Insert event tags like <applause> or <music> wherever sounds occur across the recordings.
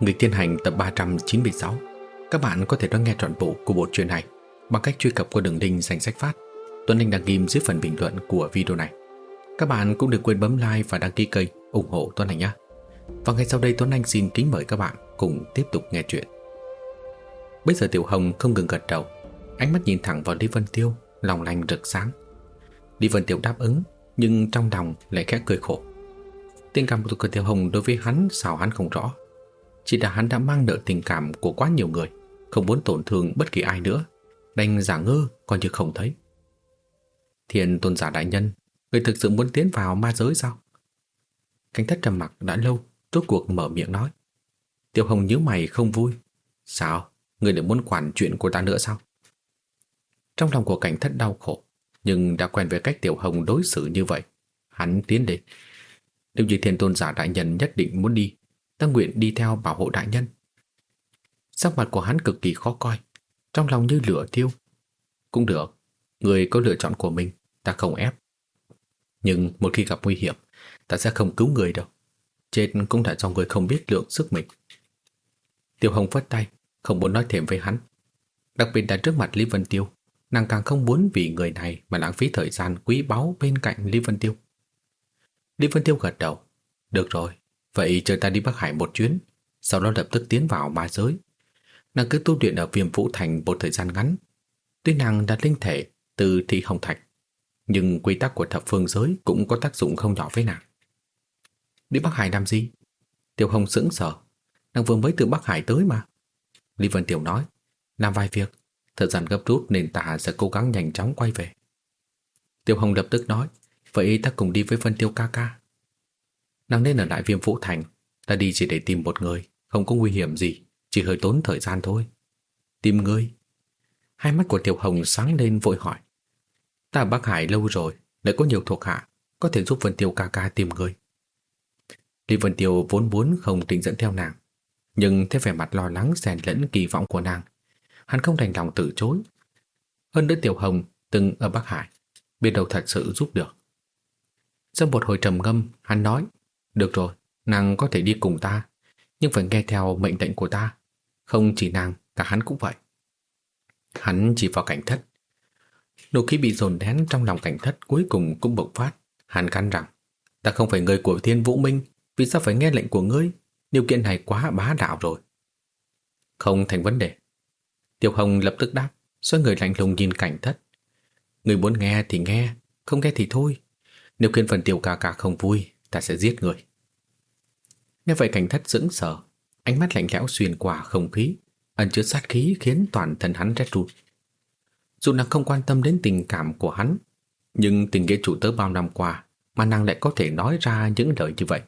Người tiên hành tập 396 Các bạn có thể đón nghe trọn bộ của bộ truyện này bằng cách truy cập qua đường link danh sách phát. Tuấn Anh đang ghim dưới phần bình luận của video này. Các bạn cũng đừng quên bấm like và đăng ký kênh ủng hộ Tuấn Anh nhé. Và ngay sau đây, Tuấn Anh xin kính mời các bạn cùng tiếp tục nghe chuyện. Bây giờ Tiểu Hồng không ngừng gật đầu. Ánh mắt nhìn thẳng vào Lý Vân Tiêu, Lòng lành rực sáng. Lý Vân Tiêu đáp ứng, Nhưng trong lòng lại khẽ cười khổ. Tình cảm của Tiểu Hồng đối với hắn sao hắn không rõ. Chỉ là hắn đã mang nợ tình cảm của quá nhiều người, Không muốn tổn thương bất kỳ ai nữa. Đành giả ngơ, coi như không thấy. Thiên tôn giả đại nhân, Người thực sự muốn tiến vào ma giới sao? Cánh thất trầm mặc đã lâu, Rốt cuộc mở miệng nói. Tiểu Hồng nhíu mày không vui. Sao? Người lại muốn quản chuyện của ta nữa sao? Trong lòng của cảnh thất đau khổ, Nhưng đã quen với cách Tiểu Hồng đối xử như vậy, Hắn tiến đến nếu như thiên tôn giả đại nhân nhất định muốn đi Ta nguyện đi theo bảo hộ đại nhân. Sắc mặt của hắn cực kỳ khó coi Trong lòng như lửa thiêu. Cũng được Người có lựa chọn của mình Ta không ép. Nhưng một khi gặp nguy hiểm Ta sẽ không cứu người đâu. Chết cũng đã do người không biết lượng sức mình. Tiêu Hồng phất tay Không muốn nói thêm với hắn. Đặc biệt là trước mặt Lý Vân Tiêu Nàng càng không muốn vì người này Mà lãng phí thời gian quý báu bên cạnh Lý Vân Tiêu. Lý Vân Tiêu gật đầu. Được rồi, vậy chờ ta đi Bắc Hải một chuyến, sau đó lập tức tiến vào ma giới. Nàng cứ tu luyện ở viêm vũ thành một thời gian ngắn. Tuy nàng đã linh thể từ thị hồng thạch, nhưng quy tắc của thập phương giới cũng có tác dụng không nhỏ với nàng. Đi Bắc Hải làm gì? Tiểu Hồng sững sờ. Nàng vừa mới từ Bắc Hải tới mà. Lý Vân Tiểu nói, làm vài việc, thời gian gấp rút nên ta sẽ cố gắng nhanh chóng quay về. Tiểu Hồng lập tức nói, Vậy ta cùng đi với Vân Tiêu ca ca Nàng nên ở lại viêm vũ thành. Ta đi chỉ để tìm một người Không có nguy hiểm gì Chỉ hơi tốn thời gian thôi. Tìm người? Hai mắt của Tiểu Hồng sáng lên vội hỏi. Ta ở Bắc Hải lâu rồi Lại có nhiều thuộc hạ Có thể giúp Vân Tiêu ca ca tìm người. Lý Vân Tiêu vốn muốn không định dẫn theo nàng Nhưng thấy vẻ mặt lo lắng xen lẫn kỳ vọng của nàng. Hắn không đành lòng từ chối. Hơn nữa Tiểu Hồng từng ở Bắc Hải Biết đâu thật sự giúp được. Sau một hồi trầm ngâm, hắn nói, được rồi, nàng có thể đi cùng ta, nhưng phải nghe theo mệnh lệnh của ta. Không chỉ nàng, cả hắn cũng vậy. Hắn chỉ vào cảnh thất. Nụ khí bị dồn nén trong lòng cảnh thất cuối cùng cũng bộc phát. Hắn cắn rằng, ta không phải người của thiên vũ minh, vì sao phải nghe lệnh của ngươi? Điều kiện này quá bá đạo rồi. Không thành vấn đề. Tiểu Hồng lập tức đáp, xoay người lạnh lùng nhìn cảnh thất. Người muốn nghe thì nghe, không nghe thì thôi. Nếu khiến phần tiểu ca ca không vui Ta sẽ giết người Nghe vậy cảnh thất dững sờ. Ánh mắt lạnh lẽo xuyên qua không khí. Ẩn chứa sát khí khiến toàn thân hắn rét run. Dù nàng không quan tâm đến tình cảm của hắn, Nhưng tình nghĩa chủ tớ bao năm qua Mà nàng lại có thể nói ra những lời như vậy.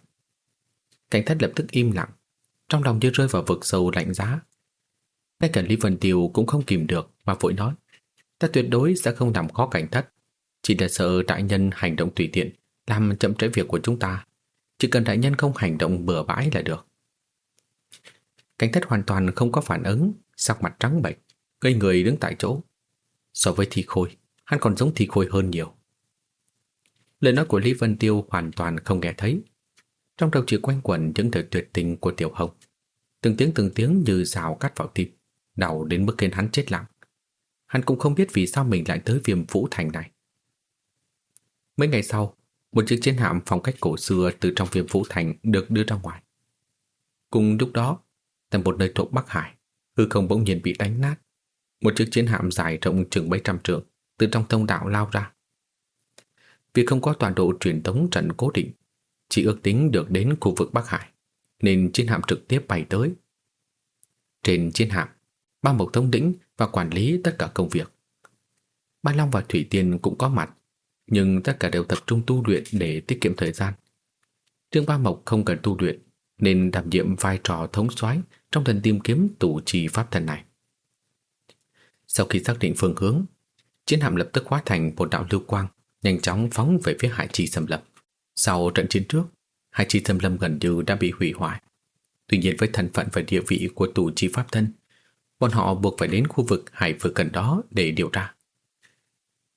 Cảnh thất lập tức im lặng. Trong lòng như rơi vào vực sâu lạnh giá. Ngay cả Lý Vân Tiêu cũng không kìm được Mà vội nói, Ta tuyệt đối sẽ không làm khó cảnh thất. Chỉ là sợ đại nhân hành động tùy tiện, Làm chậm trễ việc của chúng ta. Chỉ cần đại nhân không hành động bừa bãi là được. Cảnh thất hoàn toàn không có phản ứng Sắc mặt trắng bệch Gây người đứng tại chỗ. So với thi khôi Hắn còn giống thi khôi hơn nhiều. Lời nói của Lý Vân Tiêu hoàn toàn không nghe thấy. Trong đầu chỉ quanh quẩn những lời tuyệt tình của Tiểu Hồng. Từng tiếng từng tiếng như rào cắt vào tim Đau đến mức khiến hắn chết lặng. Hắn cũng không biết vì sao mình lại tới viêm vũ thành này. Mấy ngày sau, một chiếc chiến hạm phong cách cổ xưa từ trong viêm vũ thành được đưa ra ngoài. Cùng lúc đó, tại một nơi thuộc Bắc Hải, hư không bỗng nhiên bị đánh nát. Một chiếc chiến hạm dài rộng chừng 700 trượng từ trong thông đạo lao ra. Vì không có toàn độ truyền tống trận cố định, chỉ ước tính được đến khu vực Bắc Hải, nên chiến hạm trực tiếp bay tới. Trên chiến hạm, ba mộc thống lĩnh và quản lý tất cả công việc. Ba Long và Thủy Tiên cũng có mặt nhưng tất cả đều tập trung tu luyện để tiết kiệm thời gian. Trương Ba Mộc không cần tu luyện, nên đảm nhiệm vai trò thống soái trong lần tìm kiếm tủ trì pháp thần này. Sau khi xác định phương hướng, chiến hạm lập tức hóa thành một đạo lưu quang, nhanh chóng phóng về phía hải trì xâm lâm. Sau trận chiến trước, hải trì xâm lâm gần như đã bị hủy hoại. Tuy nhiên với thân phận và địa vị của tù chi pháp thân, bọn họ buộc phải đến khu vực hải vực gần đó để điều tra.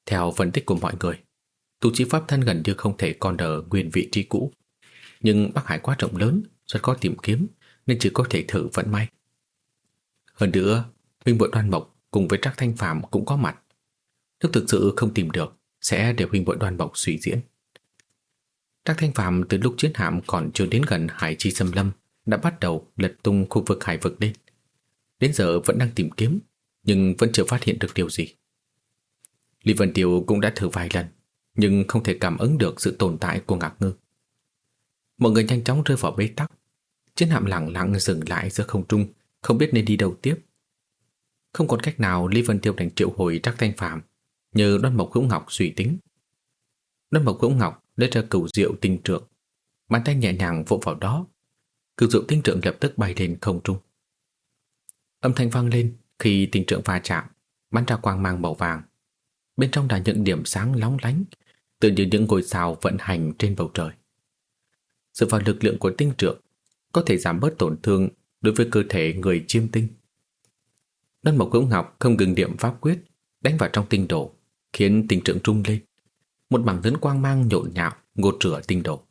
Theo phân tích của mọi người, Tu sĩ pháp thân gần như không thể còn ở nguyên vị trí cũ. Nhưng Bắc Hải quá rộng lớn, rất khó tìm kiếm, nên chỉ có thể thử vận may. Hơn nữa, huynh bội đoan mộc cùng với Trác Thanh Phạm cũng có mặt. Nếu thực sự không tìm được, sẽ để huynh bội đoan mộc suy diễn. Trác Thanh Phạm từ lúc chiến hạm còn chưa đến gần Hải Chi xâm Lâm đã bắt đầu lật tung khu vực hải vực lên. Đến giờ vẫn đang tìm kiếm, nhưng vẫn chưa phát hiện được điều gì. Lý Vân Tiêu cũng đã thử vài lần, nhưng không thể cảm ứng được sự tồn tại của ngạc ngư. Mọi người nhanh chóng rơi vào bế tắc. Chiến hạm lặng lặng dừng lại giữa không trung, không biết nên đi đâu tiếp. Không còn cách nào Lý Vân Tiêu đành triệu hồi Trác Thanh Phạm, nhờ đoan mộc hữu ngọc suy tính. Đoan mộc hữu ngọc lấy ra cửu rượu tinh trượng, bàn tay nhẹ nhàng vỗ vào đó. Cửu rượu tinh trượng lập tức bay lên không trung. Âm thanh vang lên khi tinh trượng va chạm, bắn ra quang mang màu vàng. Bên trong là những điểm sáng lóng lánh, tự như những ngôi sao vận hành trên bầu trời. Dựa vào lực lượng của tinh trượng, có thể giảm bớt tổn thương đối với cơ thể người chiêm tinh. Đơn Mộc Hữu Ngọc không ngừng điểm pháp quyết đánh vào trong tinh đồ, khiến tinh trượng trung lên. Một mảng lớn quang mang nhộn nhạo ngột rửa tinh đồ.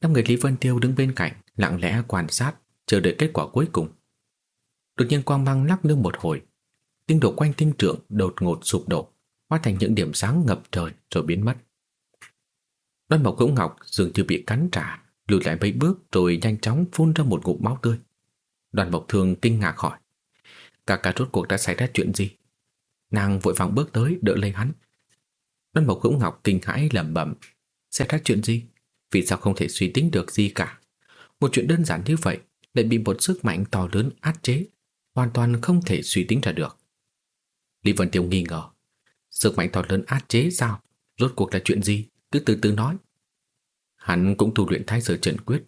Năm người Lý Vân Tiêu đứng bên cạnh, lặng lẽ quan sát, chờ đợi kết quả cuối cùng. Đột nhiên quang mang lắc lư một hồi, tinh đồ quanh tinh trượng đột ngột sụp đổ, hóa thành những điểm sáng ngập trời rồi biến mất. Đoan Mộc Hữu Ngọc dường như bị cắn trả, lùi lại mấy bước rồi nhanh chóng phun ra một ngụm máu tươi. Đoàn Mộc Thường kinh ngạc hỏi: "Cả cả rốt cuộc đã xảy ra chuyện gì?" Nàng vội vàng bước tới đỡ lấy hắn. Đoan Mộc Hữu Ngọc kinh hãi lẩm bẩm: "Xảy ra chuyện gì? Vì sao không thể suy tính được gì cả? Một chuyện đơn giản như vậy lại bị một sức mạnh to lớn áp chế, hoàn toàn không thể suy tính ra được." Lý Vân Tiêu nghi ngờ: "Sức mạnh to lớn áp chế sao? Rốt cuộc là chuyện gì?" cứ từ từ nói. Hắn cũng tu luyện thái sở trận quyết,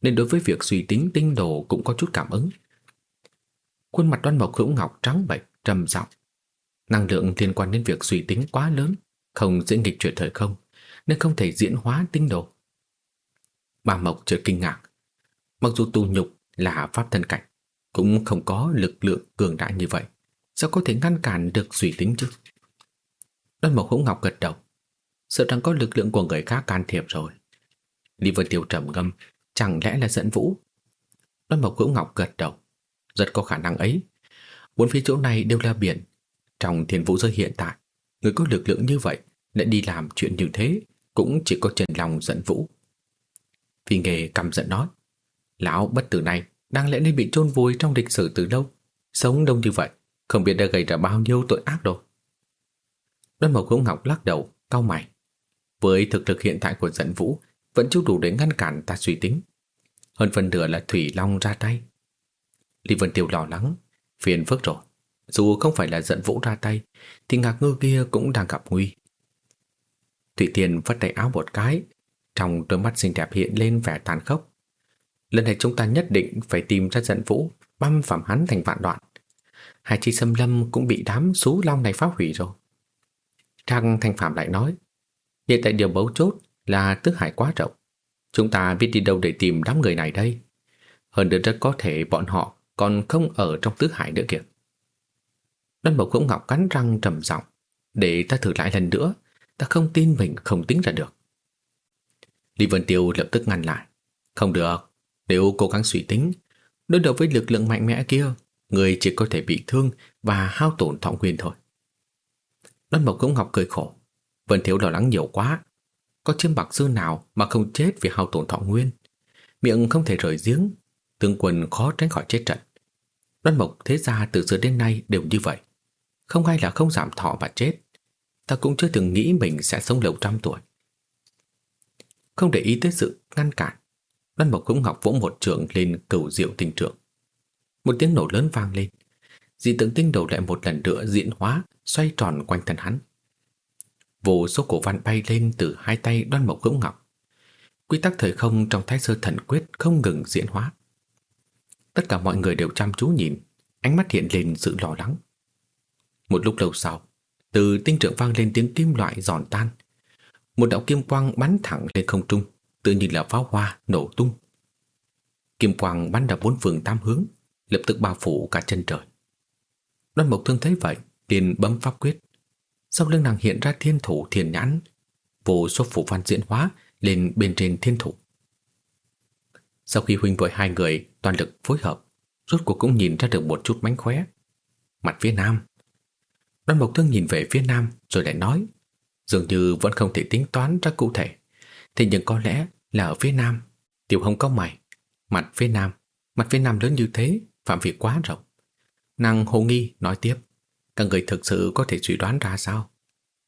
nên đối với việc suy tính tinh đồ cũng có chút cảm ứng. Khuôn mặt đoan mộc hữu ngọc trắng bệch, trầm giọng. Năng lượng liên quan đến việc suy tính quá lớn, không dễ nghịch chuyển thời không, nên không thể diễn hóa tinh đồ. Bà Mộc chợt kinh ngạc. Mặc dù tu nhục là pháp thân cảnh, cũng không có lực lượng cường đại như vậy. Sao có thể ngăn cản được suy tính chứ? Đoan Mộc Hữu Ngọc gật đầu sợ rằng có lực lượng của người khác can thiệp rồi. Lý Vân Tiêu trầm ngâm, chẳng lẽ là dẫn vũ? Đoan Mộc Hữu Ngọc gật đầu, rất có khả năng ấy. Bốn phía chỗ này đều là biển. Trong thiên vũ giới hiện tại, người có lực lượng như vậy lại đi làm chuyện như thế cũng chỉ có Trần lòng dẫn vũ. Phi nghề cầm giận nói, lão bất tử này đang lẽ nên bị chôn vùi trong lịch sử từ lâu, sống đông như vậy, không biết đã gây ra bao nhiêu tội ác đâu. Đoan Mộc Hữu Ngọc lắc đầu, cau mày. Với thực lực hiện tại của Dận vũ Vẫn chưa đủ để ngăn cản ta suy tính. Hơn phần nửa là Thủy Long ra tay. Lý Vân Tiêu lo lắng Phiền phức rồi. Dù không phải là Dận vũ ra tay Thì ngạc ngư kia cũng đang gặp nguy. Thủy Tiền vắt tay áo một cái Trong đôi mắt xinh đẹp hiện lên vẻ tàn khốc. Lần này chúng ta nhất định phải tìm ra Dận vũ Băm phẩm hắn thành vạn đoạn. Hai chi xâm lâm cũng bị đám xú long này phá hủy rồi. Trang Thanh Phạm lại nói Hiện tại điều bấu chốt là tứ hải quá rộng. Chúng ta biết đi đâu để tìm đám người này đây. Hơn nữa rất có thể bọn họ còn không ở trong tứ hải nữa kìa. Đoan Mộc cũng Ngọc cắn răng trầm giọng Để ta thử lại lần nữa, ta không tin mình không tính ra được. Lý Vân Tiêu lập tức ngăn lại. Không được, nếu cố gắng suy tính, đối đầu với lực lượng mạnh mẽ kia, người chỉ có thể bị thương và hao tổn thọ nguyên thôi. Đoan Mộc cũng Ngọc cười khổ. Vân Thiếu lo lắng nhiều quá. Có chiêm bạc sư nào mà không chết vì hao tổn thọ nguyên. Miệng không thể rời giếng, tướng quân khó tránh khỏi chết trận. Đoan Mộc thế ra từ xưa đến nay đều như vậy. Không ai là không giảm thọ và chết. Ta cũng chưa từng nghĩ mình sẽ sống lâu trăm tuổi. Không để ý tới sự ngăn cản, Đoan Mộc cũng ngọc vỗ một trường lên cầu diệu tình trưởng. Một tiếng nổ lớn vang lên. Dị tượng tinh đầu lại một lần nữa diễn hóa, xoay tròn quanh thân hắn. Vô số cổ văn bay lên từ hai tay đoan mộc hữu ngọc. Quy tắc thời không trong thái sơ thần quyết không ngừng diễn hóa. Tất cả mọi người đều chăm chú nhìn, ánh mắt hiện lên sự lo lắng. Một lúc lâu sau, từ tinh trượng vang lên tiếng kim loại giòn tan. Một đạo kim quang bắn thẳng lên không trung, tự như là pháo hoa nổ tung. Kim quang bắn ra bốn phương tam hướng, lập tức bao phủ cả chân trời. Đoan Mộc Thương thấy vậy, liền bấm pháp quyết, sau lưng nàng hiện ra thiên thủ thiền nhãn, vô số phủ văn diễn hóa lên bên trên thiên thủ. Sau khi huynh vội hai người toàn lực phối hợp, rốt cuộc cũng nhìn ra được một chút mánh khóe. Mặt phía nam. Đoan Mộc Thương nhìn về phía nam rồi lại nói, dường như vẫn không thể tính toán ra cụ thể. Thế nhưng có lẽ là ở phía nam, tiểu hồng có mày, mặt phía nam, mặt phía nam lớn như thế, phạm vi quá rộng. Nàng hồ nghi nói tiếp, các người thực sự có thể suy đoán ra sao?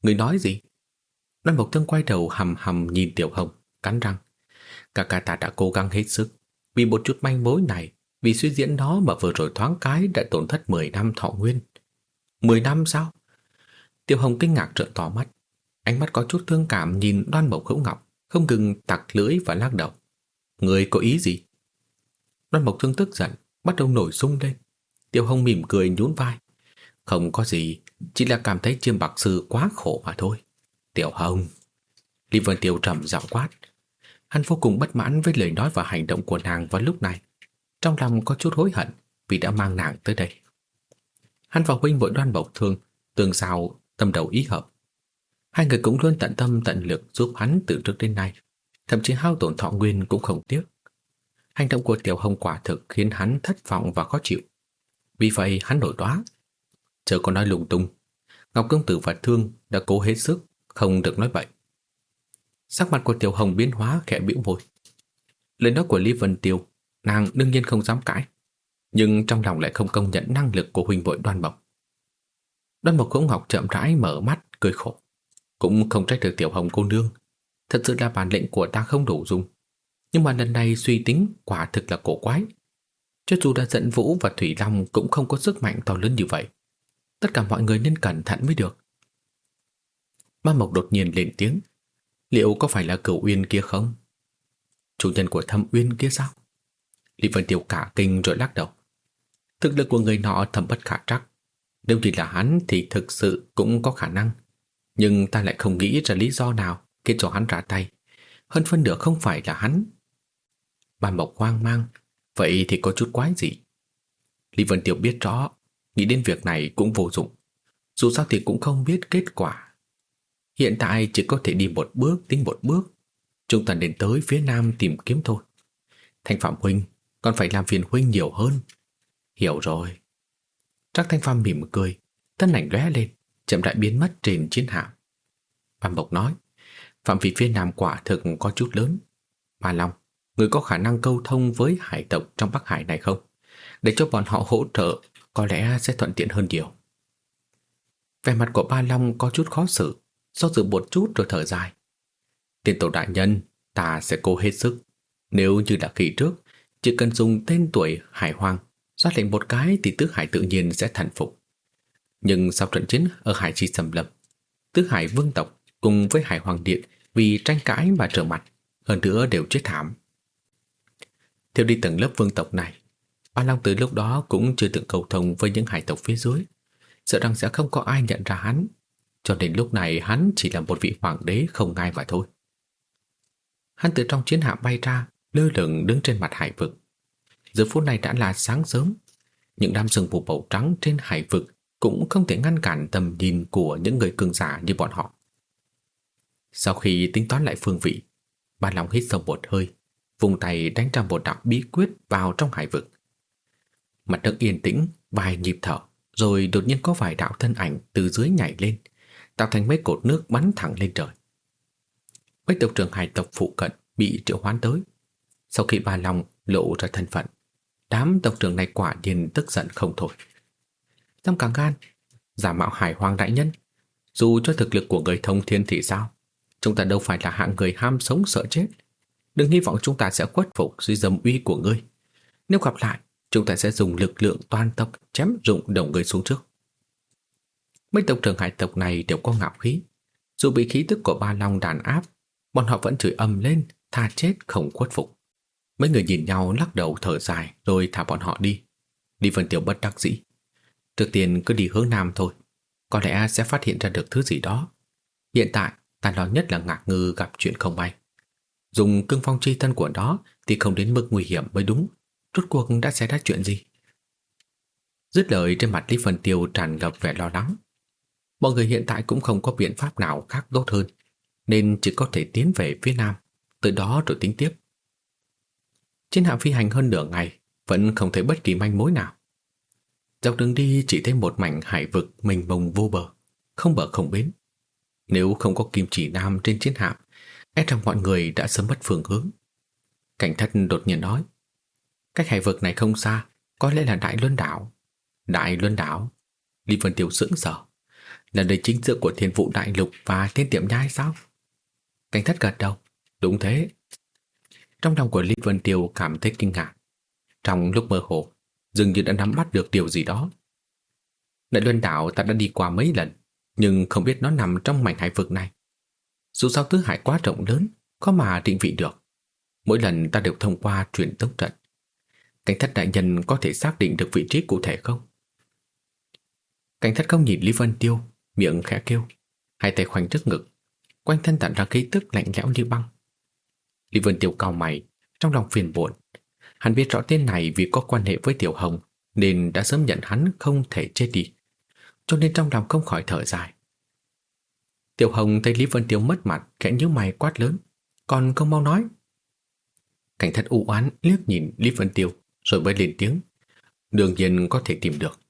Người nói gì? Đoan Mộc Thương quay đầu hầm hầm nhìn tiểu hồng, cắn răng. Cả cả ta đã cố gắng hết sức, vì một chút manh mối này, vì suy diễn đó mà vừa rồi thoáng cái đã tổn thất 10 năm thọ nguyên. 10 năm sao? Tiểu Hồng kinh ngạc trợn to mắt, ánh mắt có chút thương cảm nhìn đoan mộc hữu ngọc, không ngừng tặc lưỡi và lắc đầu. Người có ý gì? Đoan mộc thương tức giận, bắt đầu nổi sung lên. Tiểu Hồng mỉm cười nhún vai. Không có gì, chỉ là cảm thấy chiêm bạc sư quá khổ mà thôi. Tiểu Hồng. Lý Vân Tiêu trầm giọng quát. Hắn vô cùng bất mãn với lời nói và hành động của nàng vào lúc này. Trong lòng có chút hối hận vì đã mang nàng tới đây. Hắn và huynh vội đoan bộc thương, tương sao tâm đầu ý hợp. Hai người cũng luôn tận tâm tận lực giúp hắn từ trước đến nay, thậm chí hao tổn thọ nguyên cũng không tiếc. Hành động của Tiểu Hồng quả thực khiến hắn thất vọng và khó chịu. Vì vậy hắn nổi đoá. Chờ có nói lung tung. Ngọc Công Tử và Thương đã cố hết sức, không được nói bậy. Sắc mặt của Tiểu Hồng biến hóa khẽ bĩu môi. Lời nói của Lý Vân Tiêu, nàng đương nhiên không dám cãi, nhưng trong lòng lại không công nhận năng lực của huynh vội đoan bộc. Đoan bộc cũng ngọc chậm rãi mở mắt, cười khổ. Cũng không trách được Tiểu Hồng cô nương. Thật sự là bản lệnh của ta không đủ dùng. Nhưng mà lần này suy tính quả thực là cổ quái. Cho dù đã dẫn Vũ và Thủy Long cũng không có sức mạnh to lớn như vậy. Tất cả mọi người nên cẩn thận mới được. Ma Mộc đột nhiên lên tiếng, Liệu có phải là cửu uyên kia không? Chủ nhân của thâm uyên kia sao? Lý Vân Tiêu cả kinh rồi lắc đầu. Thực lực của người nọ thầm bất khả trắc. Nếu chỉ là hắn thì thực sự cũng có khả năng. Nhưng ta lại không nghĩ ra lý do nào khiến cho hắn ra tay. Hơn phân nửa không phải là hắn. Ban Mộc hoang mang. Vậy thì có chút quái gì? Lý Vân Tiêu biết rõ. Nghĩ đến việc này cũng vô dụng. Dù sao thì cũng không biết kết quả Hiện tại chỉ có thể đi một bước tính một bước. Chúng ta nên tới phía nam tìm kiếm thôi. Thanh Phạm Huynh còn phải làm phiền Huynh nhiều hơn. Hiểu rồi. Trác Thanh Phạm mỉm cười, thân ảnh lóe lên, chậm rãi biến mất trên chiến hạm. Phạm Bộc nói, phạm vi phía nam quả thực có chút lớn. Ba Long, người có khả năng câu thông với hải tộc trong Bắc Hải này không? Để cho bọn họ hỗ trợ, có lẽ sẽ thuận tiện hơn nhiều. Vẻ mặt của Ba Long có chút khó xử, do dự một chút rồi thở dài. Tiên tổ đại nhân, ta sẽ cố hết sức. Nếu như đã kỳ trước, chỉ cần dùng tên tuổi hải hoàng, ra lệnh một cái thì tứ hải tự nhiên sẽ thành phục. Nhưng sau trận chiến ở hải chi sầm lập, tứ hải vương tộc cùng với hải hoàng điện vì tranh cãi mà trở mặt, hơn nữa đều chết thảm. Theo đi tầng lớp vương tộc này, Ba Long từ lúc đó cũng chưa từng cầu thông với những hải tộc phía dưới, sợ rằng sẽ không có ai nhận ra hắn cho nên lúc này hắn chỉ là một vị hoàng đế không ngai mà thôi. Hắn từ trong chiến hạm bay ra, lơ lửng đứng trên mặt hải vực. Giờ phút này đã là sáng sớm, những đám sương mù màu trắng trên hải vực cũng không thể ngăn cản tầm nhìn của những người cường giả như bọn họ. Sau khi tính toán lại phương vị, Ba Long hít sâu một hơi, vùng tay đánh ra một đạo bí quyết vào trong hải vực. Mặt đất yên tĩnh, vài nhịp thở, rồi đột nhiên có vài đạo thân ảnh từ dưới nhảy lên, tạo thành mấy cột nước bắn thẳng lên trời. Mấy tộc trưởng hải tộc phụ cận bị triệu hoán tới. Sau khi ba lòng lộ ra thân phận, đám tộc trưởng này quả nhiên tức giận không thôi. Trong càng gan, giả mạo hải hoàng đại nhân, dù cho thực lực của người thông thiên thì sao, chúng ta đâu phải là hạng người ham sống sợ chết. Đừng hy vọng chúng ta sẽ khuất phục dưới dầm uy của ngươi. Nếu gặp lại, chúng ta sẽ dùng lực lượng toàn tộc chém rụng đồng người xuống trước. Mấy tộc trưởng hải tộc này đều có ngạo khí. Dù bị khí tức của ba long đàn áp, bọn họ vẫn chửi âm lên, tha chết không khuất phục. Mấy người nhìn nhau lắc đầu thở dài rồi thả bọn họ đi. Đi phần tiểu bất đắc dĩ. Trước tiên cứ đi hướng nam thôi. Có lẽ sẽ phát hiện ra được thứ gì đó. Hiện tại, ta lo nhất là ngạc ngư gặp chuyện không may. Dùng cương phong chi thân của nó thì không đến mức nguy hiểm mới đúng. Rốt cuộc đã xảy ra chuyện gì? Dứt lời trên mặt Lý Phần Tiêu tràn ngập vẻ lo lắng. Mọi người hiện tại cũng không có biện pháp nào khác tốt hơn, nên chỉ có thể tiến về phía nam, từ đó rồi tính tiếp. trên hạm phi hành hơn nửa ngày Vẫn không thấy bất kỳ manh mối nào Dọc đường đi chỉ thấy một mảnh hải vực mênh mông vô bờ Không bờ không bến Nếu không có kim chỉ nam trên chiến hạm E rằng mọi người đã sớm mất phương hướng Cảnh thất đột nhiên nói Cách hải vực này không xa, Có lẽ là Đại Luân Đảo. Đại Luân Đảo? Lý Vân Tiêu sững sờ. Là nơi chính giữa của thiên vụ đại lục Và thiên tiệm nhai sao? Cảnh thất gật đầu. Đúng thế. Trong lòng của Lý Vân Tiêu cảm thấy kinh ngạc. Trong lúc mơ hồ, Dường như đã nắm bắt được điều gì đó. Đại Luân Đảo ta đã đi qua mấy lần, Nhưng không biết nó nằm trong mảnh hải vực này. Dù sao tứ hải quá rộng lớn, Có mà định vị được. Mỗi lần ta đều thông qua truyền tống trận. Cảnh thất đại nhân có thể xác định được vị trí cụ thể không? Cảnh thất không nhìn Lý Vân Tiêu, Miệng khẽ kêu, Hai tay khoanh trước ngực, Quanh thân tản ra khí tức lạnh lẽo như băng. Lý Vân Tiêu cao mày, Trong lòng phiền buồn Hắn biết rõ tên này vì có quan hệ với Tiểu Hồng, Nên đã sớm nhận hắn không thể chết đi, Cho nên trong lòng không khỏi thở dài. Tiểu Hồng thấy Lý Vân Tiêu mất mặt, Khẽ nhíu mày quát lớn, Còn không mau nói. Cảnh thất u oán liếc nhìn Lý Vân Tiêu. Rồi mới lên tiếng. Đương nhiên có thể tìm được.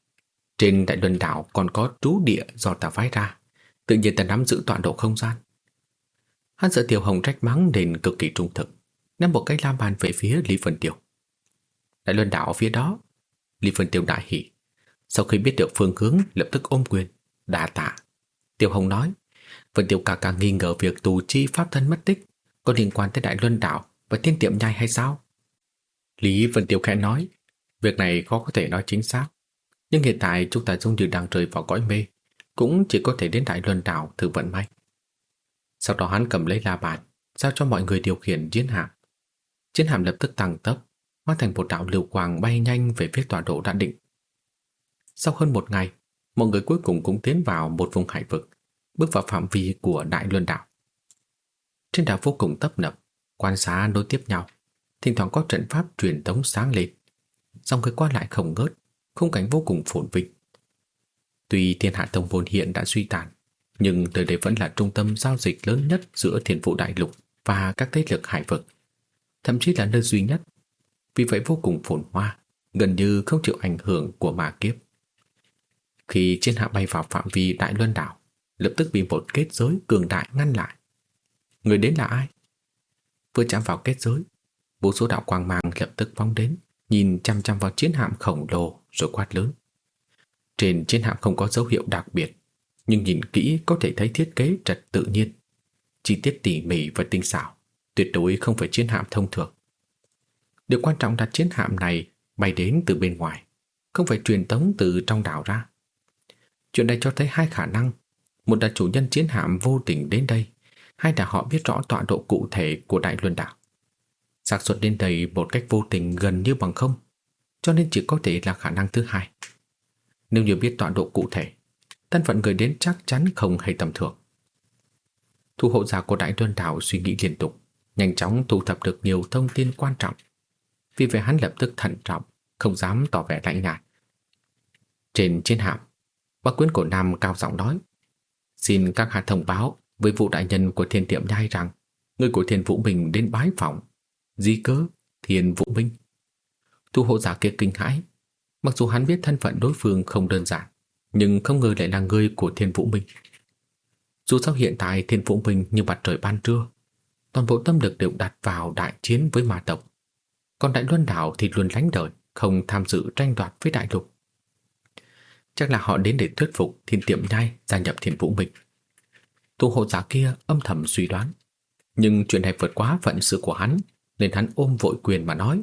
Trên đại luân đảo còn có trú địa do ta phái ra. Tự nhiên ta nắm giữ tọa độ không gian. Hắn sợ Tiểu Hồng trách mắng nên cực kỳ trung thực. Ném một cái lam bàn về phía Lý Phần Tiêu Đại luân đảo ở phía đó. Lý Phần Tiêu đại hỉ. Sau khi biết được phương hướng, lập tức ôm quyền. Đà tạ. Tiểu Hồng nói. Phần Tiêu cả càng nghi ngờ việc tù chi pháp thân mất tích Có liên quan tới Đại Luân Đảo Và thiên tiệm nhai hay sao? Lý Vân Tiêu khẽ nói Việc này khó có thể nói chính xác Nhưng hiện tại chúng ta giống như đang rơi vào cõi mê Cũng chỉ có thể đến Đại Luân Đảo thử vận may Sau đó hắn cầm lấy la bàn Giao cho mọi người điều khiển chiến hạm Chiến hạm lập tức tăng tốc hóa thành một đạo lưu quang bay nhanh về phía tọa độ đã định. Sau hơn một ngày, mọi người cuối cùng cũng tiến vào một vùng hải vực, bước vào phạm vi của Đại Luân Đảo. Trên đảo vô cùng tấp nập, quan sát nối tiếp nhau, thỉnh thoảng có trận pháp truyền tống sáng lên, dòng người qua lại không ngớt, khung cảnh vô cùng phồn vinh. Tuy thiên hạ tông vốn hiện đã suy tàn, nhưng nơi đây vẫn là trung tâm giao dịch lớn nhất giữa thiên vụ đại lục và các thế lực hải vực, thậm chí là nơi duy nhất vì vậy vô cùng phồn hoa, gần như không chịu ảnh hưởng của ma kiếp. Khi chiến hạ bay vào phạm vi Đại Luân Đảo, lập tức bị một kết giới cường đại ngăn lại. Người đến là ai? Vừa chạm vào kết giới, vô số đạo quang mang lập tức phóng đến, nhìn chăm chăm vào chiến hạm khổng lồ rồi quát lớn. Trên chiến hạm không có dấu hiệu đặc biệt, nhưng nhìn kỹ có thể thấy thiết kế trật tự nhiên, chi tiết tỉ mỉ và tinh xảo, tuyệt đối không phải chiến hạm thông thường. Điều quan trọng là chiến hạm này bay đến từ bên ngoài, không phải truyền tống từ trong đảo ra. Chuyện này cho thấy hai khả năng. Một là chủ nhân chiến hạm vô tình đến đây, hai là họ biết rõ tọa độ cụ thể của đại luân đảo xác suất đến đây một cách vô tình gần như bằng không, cho nên chỉ có thể là khả năng thứ hai. Nếu như biết tọa độ cụ thể, thân phận người đến chắc chắn không hề tầm thường. Thu hộ giả của Đại đơn Đảo suy nghĩ liên tục, nhanh chóng thu thập được nhiều thông tin quan trọng vì vậy hắn lập tức thận trọng, không dám tỏ vẻ lạnh nhạt. Trên chiến hạm, bác quyến cổ Nam cao giọng nói Xin các hạ thông báo với vụ đại nhân của thiên tiệm nhai rằng người của thiên vũ mình đến bái phỏng Di cớ, thiên vũ minh. Thu hộ giả kia kinh hãi. Mặc dù hắn biết thân phận đối phương không đơn giản, nhưng không ngờ lại là người của thiên vũ minh. Dù sao hiện tại thiên vũ minh như mặt trời ban trưa, toàn bộ tâm lực đều đặt vào đại chiến với ma tộc. Còn Đại Luân Đảo thì luôn lánh đời, không tham dự tranh đoạt với Đại Lục. Chắc là họ đến để thuyết phục thiên tiệm nhai gia nhập thiên vũ minh. Tu hộ giả kia âm thầm suy đoán. Nhưng chuyện này vượt quá phận sự của hắn, nên hắn ôm vội quyền mà nói.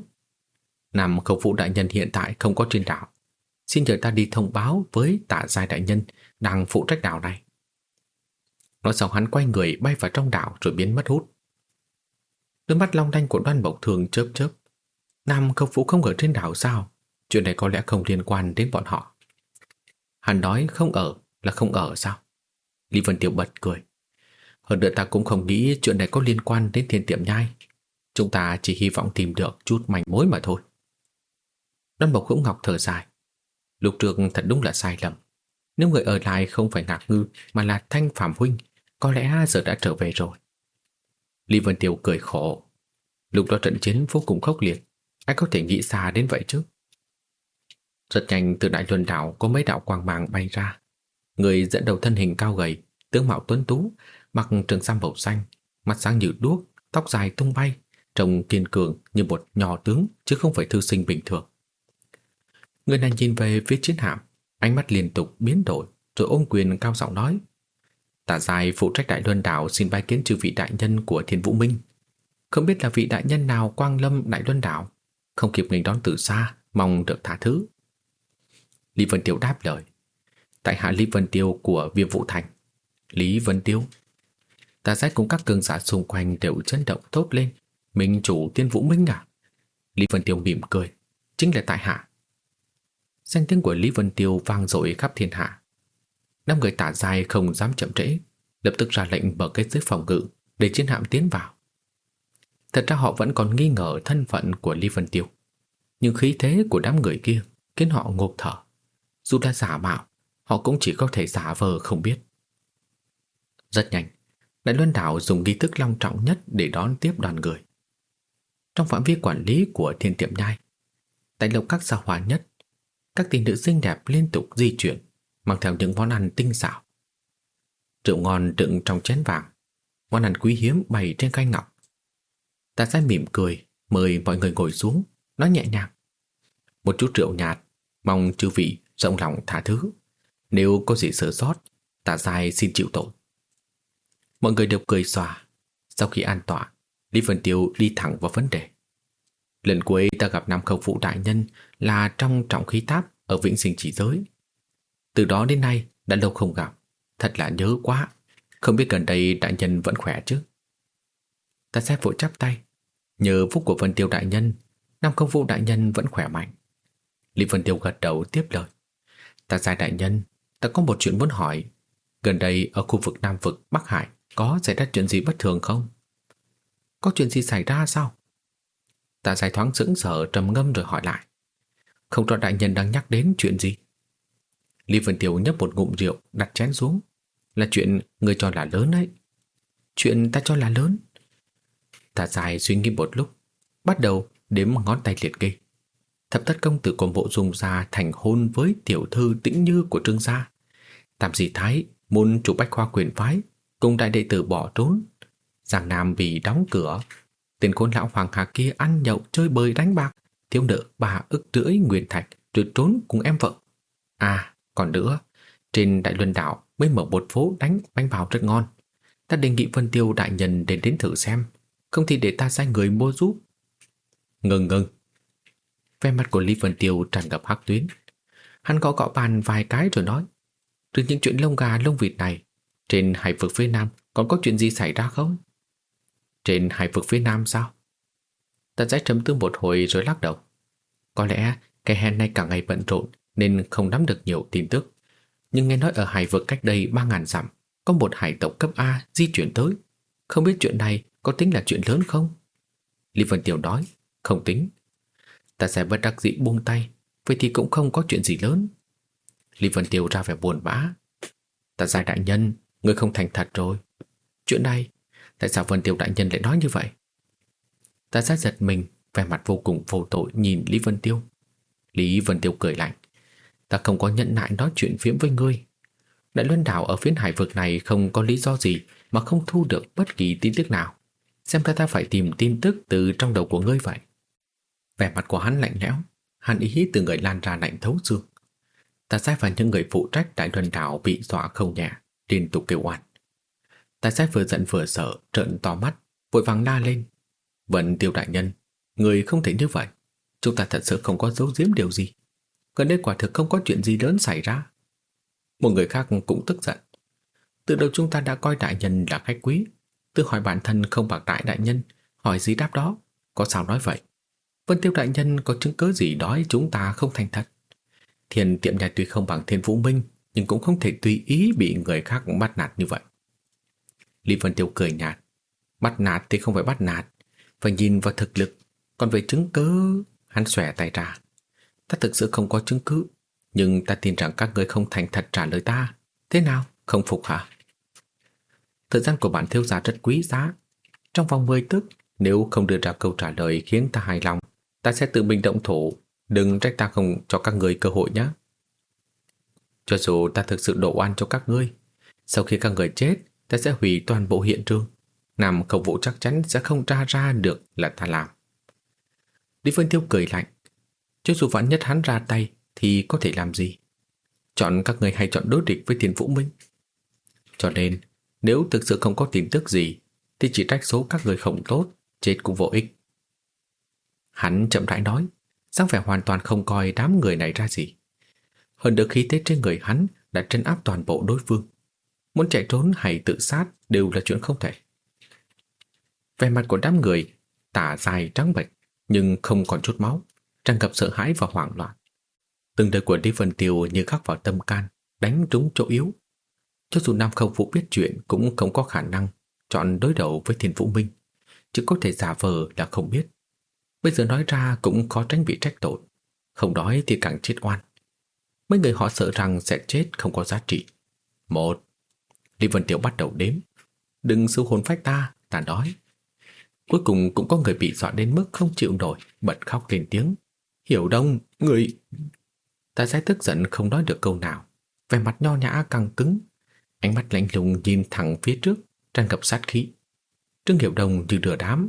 Nam khẩu phụ đại nhân hiện tại không có trên đảo. Xin nhờ ta đi thông báo với tạ giai đại nhân đang phụ trách đảo này. Nói xong hắn quay người bay vào trong đảo rồi biến mất hút. Đôi mắt long đanh của đoan bộc thường chớp chớp. Nam công phụ không ở trên đảo sao? Chuyện này có lẽ không liên quan đến bọn họ. Hắn nói không ở là không ở sao? Lý Vân Tiểu bật cười. Hơn nữa ta cũng không nghĩ chuyện này có liên quan đến thiên tiệm nhai. Chúng ta chỉ hy vọng tìm được chút manh mối mà thôi. Đoan Mộc Hữu Ngọc thở dài. Lục Trường thật đúng là sai lầm. Nếu người ở lại không phải Ngạc Ngư mà là Thanh Phạm Huynh, có lẽ giờ đã trở về rồi. Lý Vân Tiểu cười khổ. Lúc đó trận chiến vô cùng khốc liệt, Ai có thể nghĩ xa đến vậy chứ? Rất nhanh từ đại luân đảo có mấy đạo quang mang bay ra. Người dẫn đầu thân hình cao gầy, tướng mạo tuấn tú, mặc trường sam màu xanh, mặt sáng như đuốc, tóc dài tung bay, trông kiên cường như một nhỏ tướng chứ không phải thư sinh bình thường. Người này nhìn về phía chiến hạm, ánh mắt liên tục biến đổi, rồi ôm quyền cao giọng nói: "Tả dài phụ trách đại luân đảo xin bái kiến chư vị đại nhân của Thiên Vũ Minh. Không biết là vị đại nhân nào quang lâm đại luân đảo, không kịp nghênh đón từ xa, mong được tha thứ." Lý Vân Tiêu đáp lời: "Tại hạ Lý Vân Tiêu của Viêm Vũ Thành." Lý Vân Tiêu Tà giác cùng các cường giả xung quanh đều chấn động tốt lên. Minh chủ tiên vũ minh à? Lý Vân Tiêu mỉm cười. Chính là tại hạ. Danh tiếng của Lý Vân Tiêu vang dội khắp thiên hạ. Năm người tả dài không dám chậm trễ, lập tức ra lệnh mở kết giới phòng ngự để chiến hạm tiến vào. Thật ra họ vẫn còn nghi ngờ thân phận của Lý Vân Tiêu. Nhưng khí thế của đám người kia khiến họ ngộp thở. Dù đã giả mạo, họ cũng chỉ có thể giả vờ không biết. Rất nhanh, Đại Luân Đảo dùng nghi thức long trọng nhất để đón tiếp đoàn người. Trong phạm vi quản lý của thiên tiệm nhai, tại lộc các xa hoa nhất, các tỷ nữ xinh đẹp liên tục di chuyển, mang theo những món ăn tinh xảo. Rượu ngon đựng trong chén vàng, món ăn quý hiếm bày trên khay ngọc. Ta sẽ mỉm cười, mời mọi người ngồi xuống, nói nhẹ nhàng. Một chút rượu nhạt, mong chư vị rộng lòng tha thứ. Nếu có gì sơ sót, ta dài xin chịu tội. Mọi người đều cười xòa. Sau khi an tọa, Lý Vân Tiêu đi thẳng vào vấn đề. Lần cuối ta gặp Nam Khâu Phụ Đại Nhân là trong trọng khí tháp ở Vĩnh Sinh Chỉ Giới. Từ đó đến nay đã lâu không gặp, thật là nhớ quá. Không biết gần đây đại nhân vẫn khỏe chứ? Ta sẽ vội chắp tay. Nhờ phúc của Vân Tiêu Đại Nhân, Nam Khâu Phụ Đại Nhân vẫn khỏe mạnh. Lý Vân Tiêu gật đầu tiếp lời. Ta sai đại nhân, ta có một chuyện muốn hỏi. Gần đây ở khu vực Nam Vực, Bắc Hải, có xảy ra chuyện gì bất thường không? Có chuyện gì xảy ra sao? Tạ giải thoáng sững sờ trầm ngâm rồi hỏi lại. Không rõ đại nhân đang nhắc đến chuyện gì? Lý Vân Tiểu nhấp một ngụm rượu đặt chén xuống. Là chuyện người cho là lớn ấy. Chuyện ta cho là lớn. Tạ giải suy nghĩ một lúc. Bắt đầu đếm ngón tay liệt kê. Thập thất công tử của bộ dùng ra thành hôn với tiểu thư tĩnh như của trương gia. tạm dị thái, môn chủ bách khoa quyền phái, cùng đại đệ tử bỏ trốn. Giang Nam vì đóng cửa, tên khốn lão hoàng hà kia ăn nhậu chơi bời đánh bạc, thiếu nợ bà ức rưỡi nguyên thạch rồi trốn cùng em vợ. À, còn nữa, trên đại luân đảo mới mở một phố đánh bánh bào rất ngon. Ta đề nghị Vân Tiêu đại nhân đến đến thử xem, không thì để ta sai người mua giúp. Ngừng ngừng. Vẻ mặt của Lý Vân Tiêu tràn ngập hắc tuyến. Hắn có gõ bàn vài cái rồi nói, từ những chuyện lông gà lông vịt này, trên hải vực phía Nam còn có chuyện gì xảy ra không? Trên hải vực phía Nam sao? Tần giái trầm tư một hồi rồi lắc đầu. Có lẽ cái hèn này cả ngày bận rộn nên không nắm được nhiều tin tức. Nhưng nghe nói ở hải vực cách đây 3.000 dặm có một hải tộc cấp A di chuyển tới. Không biết chuyện này có tính là chuyện lớn không? Lý Vân Tiểu nói, không tính. Ta sẽ bất đắc dĩ buông tay, vậy thì cũng không có chuyện gì lớn. Lý Vân Tiểu ra vẻ buồn bã. Ta giải đại nhân, người không thành thật rồi Chuyện này Tại sao Vân Tiêu Đại Nhân lại nói như vậy? Ta sát giật mình, Vẻ mặt vô cùng vô tội nhìn Lý Vân Tiêu. Lý Vân Tiêu cười lạnh. Ta không có nhẫn nại nói chuyện phiếm với ngươi. Đại Luân Đảo ở phiến hải vực này Không có lý do gì Mà không thu được bất kỳ tin tức nào. Xem ra ta phải tìm tin tức từ trong đầu của ngươi vậy. Vẻ mặt của hắn lạnh lẽo, Hắn ý từ người lan ra lạnh thấu xương. Ta sai vào những người phụ trách Đại Luân Đảo bị dọa không nhẹ, liên tục kêu oan. Tài xế vừa giận vừa sợ, trợn to mắt, vội vàng la lên. Vẫn tiêu đại nhân, người không thể như vậy. Chúng ta thật sự không có giấu giếm điều gì. Gần đây quả thực không có chuyện gì lớn xảy ra. Một người khác cũng tức giận. Từ đầu chúng ta đã coi đại nhân là khách quý. Tự hỏi bản thân không bằng đại đại nhân, hỏi gì đáp đó. Có sao nói vậy? Vân tiêu đại nhân có chứng cứ gì nói chúng ta không thành thật. Thiền tiệm nhà tuy không bằng thiên vũ minh, nhưng cũng không thể tùy ý bị người khác bắt nạt như vậy. Lý Vân Tiêu cười nhạt. Bắt nạt thì không phải bắt nạt, phải nhìn vào thực lực. Còn về chứng cứ, hắn xòe tay ra. Ta thực sự không có chứng cứ, nhưng ta tin rằng các người không thành thật trả lời ta. Thế nào, không phục hả? Thời gian của bạn thiếu gia rất quý giá. Trong vòng 10 tức, nếu không đưa ra câu trả lời khiến ta hài lòng, Ta sẽ tự mình động thủ Đừng trách ta không cho các người cơ hội nhé Cho dù ta thực sự độ oan cho các ngươi Sau khi các người chết Ta sẽ hủy toàn bộ hiện trường. Nam khẩu vụ chắc chắn sẽ không tra ra được là ta làm. Lý Vân Tiêu cười lạnh. Cho dù vạn nhất hắn ra tay Thì có thể làm gì? Chọn các người hay chọn đối địch với Thiên Vũ Minh? Cho nên, Nếu thực sự không có tin tức gì, Thì chỉ trách số các người không tốt, Chết cũng vô ích. Hắn chậm rãi nói, dáng vẻ hoàn toàn không coi đám người này ra gì. Hơn được khí thế trên người hắn Đã trấn áp toàn bộ đối phương. Muốn chạy trốn hay tự sát Đều là chuyện không thể. Về mặt của đám người Tả dài trắng bệch, Nhưng không còn chút máu, Tràn ngập sợ hãi và hoảng loạn. Từng đời của Lý Vân Tiêu như khắc vào tâm can, Đánh trúng chỗ yếu. Cho dù Nam Không Vũ biết chuyện Cũng không có khả năng Chọn đối đầu với Thiên Vũ Minh. Chỉ có thể giả vờ là không biết. Bây giờ nói ra cũng khó tránh bị trách tội. Không đói thì càng chết oan. Mấy người họ sợ rằng sẽ chết không có giá trị. Một Lý Vân Tiểu bắt đầu đếm. Đừng sư hồn phách ta, ta đói. Cuối cùng cũng có người bị dọa đến mức không chịu nổi Bật khóc lên tiếng. Hiểu đông, người Ta sẽ tức giận không nói được câu nào. Vẻ mặt nho nhã căng cứng. Ánh mắt lạnh lùng nhìn thẳng phía trước Tràn ngập sát khí. Trương Hiểu Đông như đừa đám.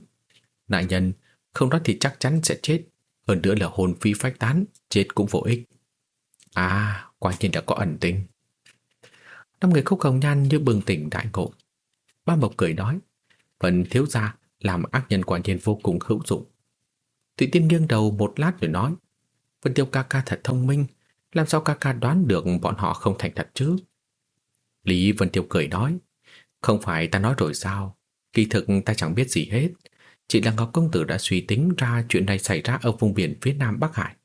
Đại nhân không nói thì chắc chắn sẽ chết. Hơn nữa là hồn phi phách tán Chết cũng vô ích. À quả nhiên đã có ẩn tình. Năm người khúc hồng nhan như bừng tỉnh đại ngộ. Ba Mộc cười nói, Phần thiếu gia làm ác nhân quả nhiên vô cùng hữu dụng. Thủy tiên nghiêng đầu một lát rồi nói Vân Tiêu ca ca thật thông minh, Làm sao ca ca đoán được bọn họ không thành thật chứ? Lý Vân Tiêu cười nói, Không phải ta nói rồi sao? Kỳ thực ta chẳng biết gì hết. Chỉ là Ngọc Công Tử đã suy tính ra Chuyện này xảy ra ở vùng biển phía nam Bắc Hải.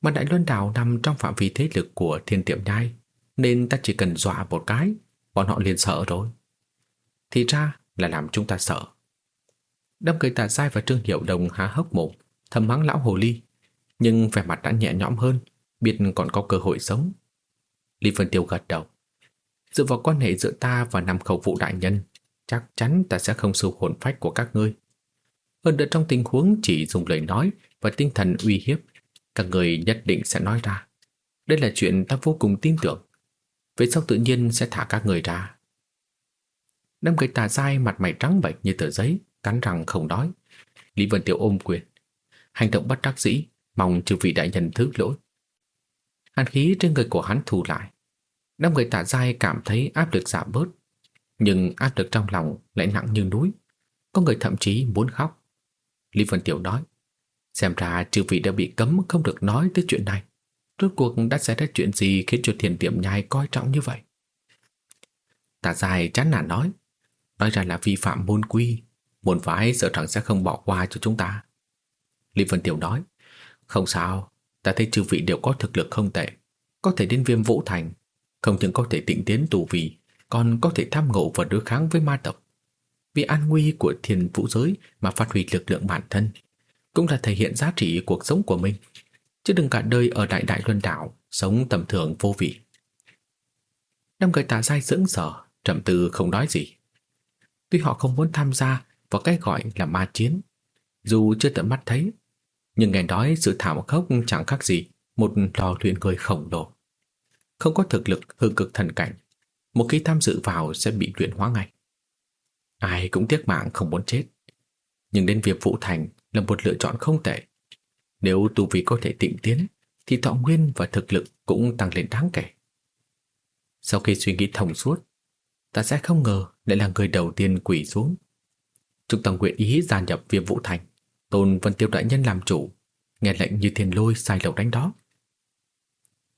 Mà Đại Luân Đảo nằm trong phạm vi thế lực của thiên tiệm nhai. Nên ta chỉ cần dọa một cái Bọn họ liền sợ rồi Thì ra là làm chúng ta sợ Đâm cười tà dai và Trương Hiệu Đồng há hốc mồm Thầm mắng lão hồ ly nhưng vẻ mặt đã nhẹ nhõm hơn, biết còn có cơ hội sống. Lý Vân Tiêu gật đầu. Dựa vào quan hệ giữa ta và năm khẩu vụ đại nhân, chắc chắn ta sẽ không sưu hồn phách của các ngươi. Hơn nữa trong tình huống chỉ dùng lời nói và tinh thần uy hiếp, các người nhất định sẽ nói ra. Đây là chuyện ta vô cùng tin tưởng. Về sau tự nhiên sẽ thả các người ra. Năm người tà dai mặt mày trắng bệch như tờ giấy, cắn răng không nói. Lý Vân tiểu ôm quyền. Hành động bất đắc dĩ, Mong chư vị đại nhân thứ lỗi Hàn khí trên người của hắn thù lại Năm người tà dai cảm thấy áp lực giảm bớt Nhưng áp lực trong lòng lại nặng như núi Có người thậm chí muốn khóc Lý Vân Tiểu nói Xem ra chư vị đã bị cấm không được nói tới chuyện này Rốt cuộc đã xảy ra chuyện gì Khiến cho thiền tiệm nhai coi trọng như vậy Tạ dài chán nản nói Nói ra là vi phạm môn quy Môn phái sợ rằng sẽ không bỏ qua cho chúng ta Lý Vân Tiểu nói không sao, ta thấy chư vị đều có thực lực không tệ, có thể đến viêm vũ thành, không những có thể tịnh tiến tù vị, còn có thể tham ngộ và đối kháng với ma tộc. Vì an nguy của thiền vũ giới mà phát huy lực lượng bản thân, cũng là thể hiện giá trị cuộc sống của mình, chứ đừng cả đời ở đại đại luân đảo, sống tầm thường vô vị. Năm người tà dai sững sờ, trầm tư không nói gì. Tuy họ không muốn tham gia vào cái gọi là ma chiến, dù chưa tận mắt thấy nhưng nghe nói sự thảm khốc chẳng khác gì một lò luyện người khổng lồ. Không có thực lực hư cực thần cảnh, một khi tham dự vào sẽ bị luyện hóa ngay. Ai cũng tiếc mạng không muốn chết. Nhưng đến việc Vũ Thành là một lựa chọn không tệ. Nếu tu vi có thể tịnh tiến, thì thọ nguyên và thực lực cũng tăng lên đáng kể. Sau khi suy nghĩ thông suốt, ta sẽ không ngờ lại là người đầu tiên quỷ xuống. Chúng ta nguyện ý gia nhập viêm Vũ Thành. Tôn Vân Tiêu Đại Nhân làm chủ, nghe lệnh như thiên lôi sai lầu đánh đó.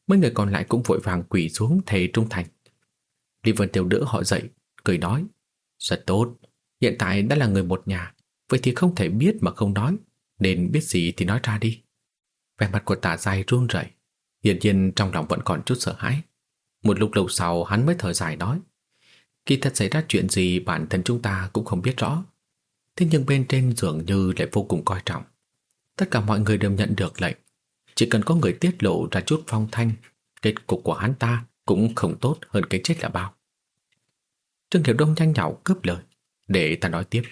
Mấy người còn lại cũng vội vàng quỷ xuống thề trung thành. Lý Vân Tiêu đỡ họ dậy, cười nói, rất tốt, hiện tại đã là người một nhà, vậy thì không thể biết mà không nói, nên biết gì thì nói ra đi. Vẻ mặt của tả dài run rẩy, hiển nhiên trong lòng vẫn còn chút sợ hãi. Một lúc lâu sau hắn mới thở dài nói, khi thật xảy ra chuyện gì bản thân chúng ta cũng không biết rõ. Thế nhưng bên trên dường như lại vô cùng coi trọng. Tất cả mọi người đều nhận được lệnh. Chỉ cần có người tiết lộ ra chút phong thanh, kết cục của hắn ta cũng không tốt hơn cái chết là bao. Trương Hiểu Đông nhanh nhảu cướp lời, để ta nói tiếp.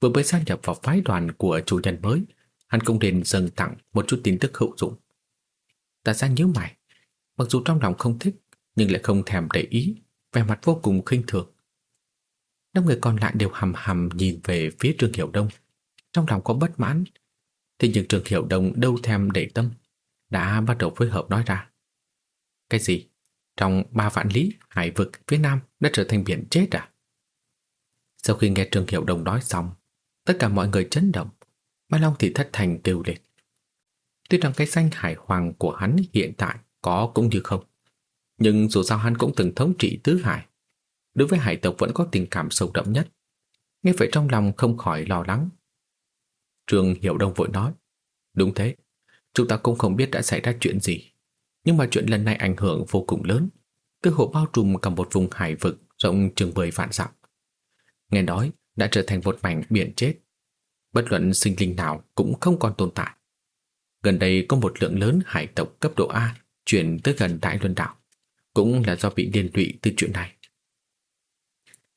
Vừa mới gia nhập vào phái đoàn của chủ nhân mới, hắn cũng nên dâng tặng một chút tin tức hữu dụng. Ta ra nhớ mày, mặc dù trong lòng không thích, nhưng lại không thèm để ý, vẻ mặt vô cùng khinh thường. Năm người còn lại đều hầm hầm nhìn về phía Trương Hiểu Đông, trong lòng có bất mãn. Thế nhưng Trương Hiểu Đông đâu thèm để tâm, đã bắt đầu phối hợp nói ra. Cái gì? Trong ba vạn lý, hải vực phía nam đã trở thành biển chết à? Sau khi nghe Trương Hiểu Đông nói xong, tất cả mọi người chấn động. Mai Long thì thất thành kêu lên. Tuy rằng cái danh hải hoàng của hắn hiện tại có cũng như không. Nhưng dù sao hắn cũng từng thống trị tứ hải. Đối với hải tộc vẫn có tình cảm sâu đậm nhất. Nghe vậy trong lòng không khỏi lo lắng. Trương Hiểu Đông vội nói. Đúng thế, chúng ta cũng không biết đã xảy ra chuyện gì. Nhưng mà chuyện lần này ảnh hưởng vô cùng lớn. Cơ hội bao trùm cả một vùng hải vực rộng chừng 10 vạn dặm. Nghe nói đã trở thành một mảnh biển chết. Bất luận sinh linh nào cũng không còn tồn tại. Gần đây có một lượng lớn hải tộc cấp độ A chuyển tới gần Đại Luân Đảo. Cũng là do bị liên lụy từ chuyện này.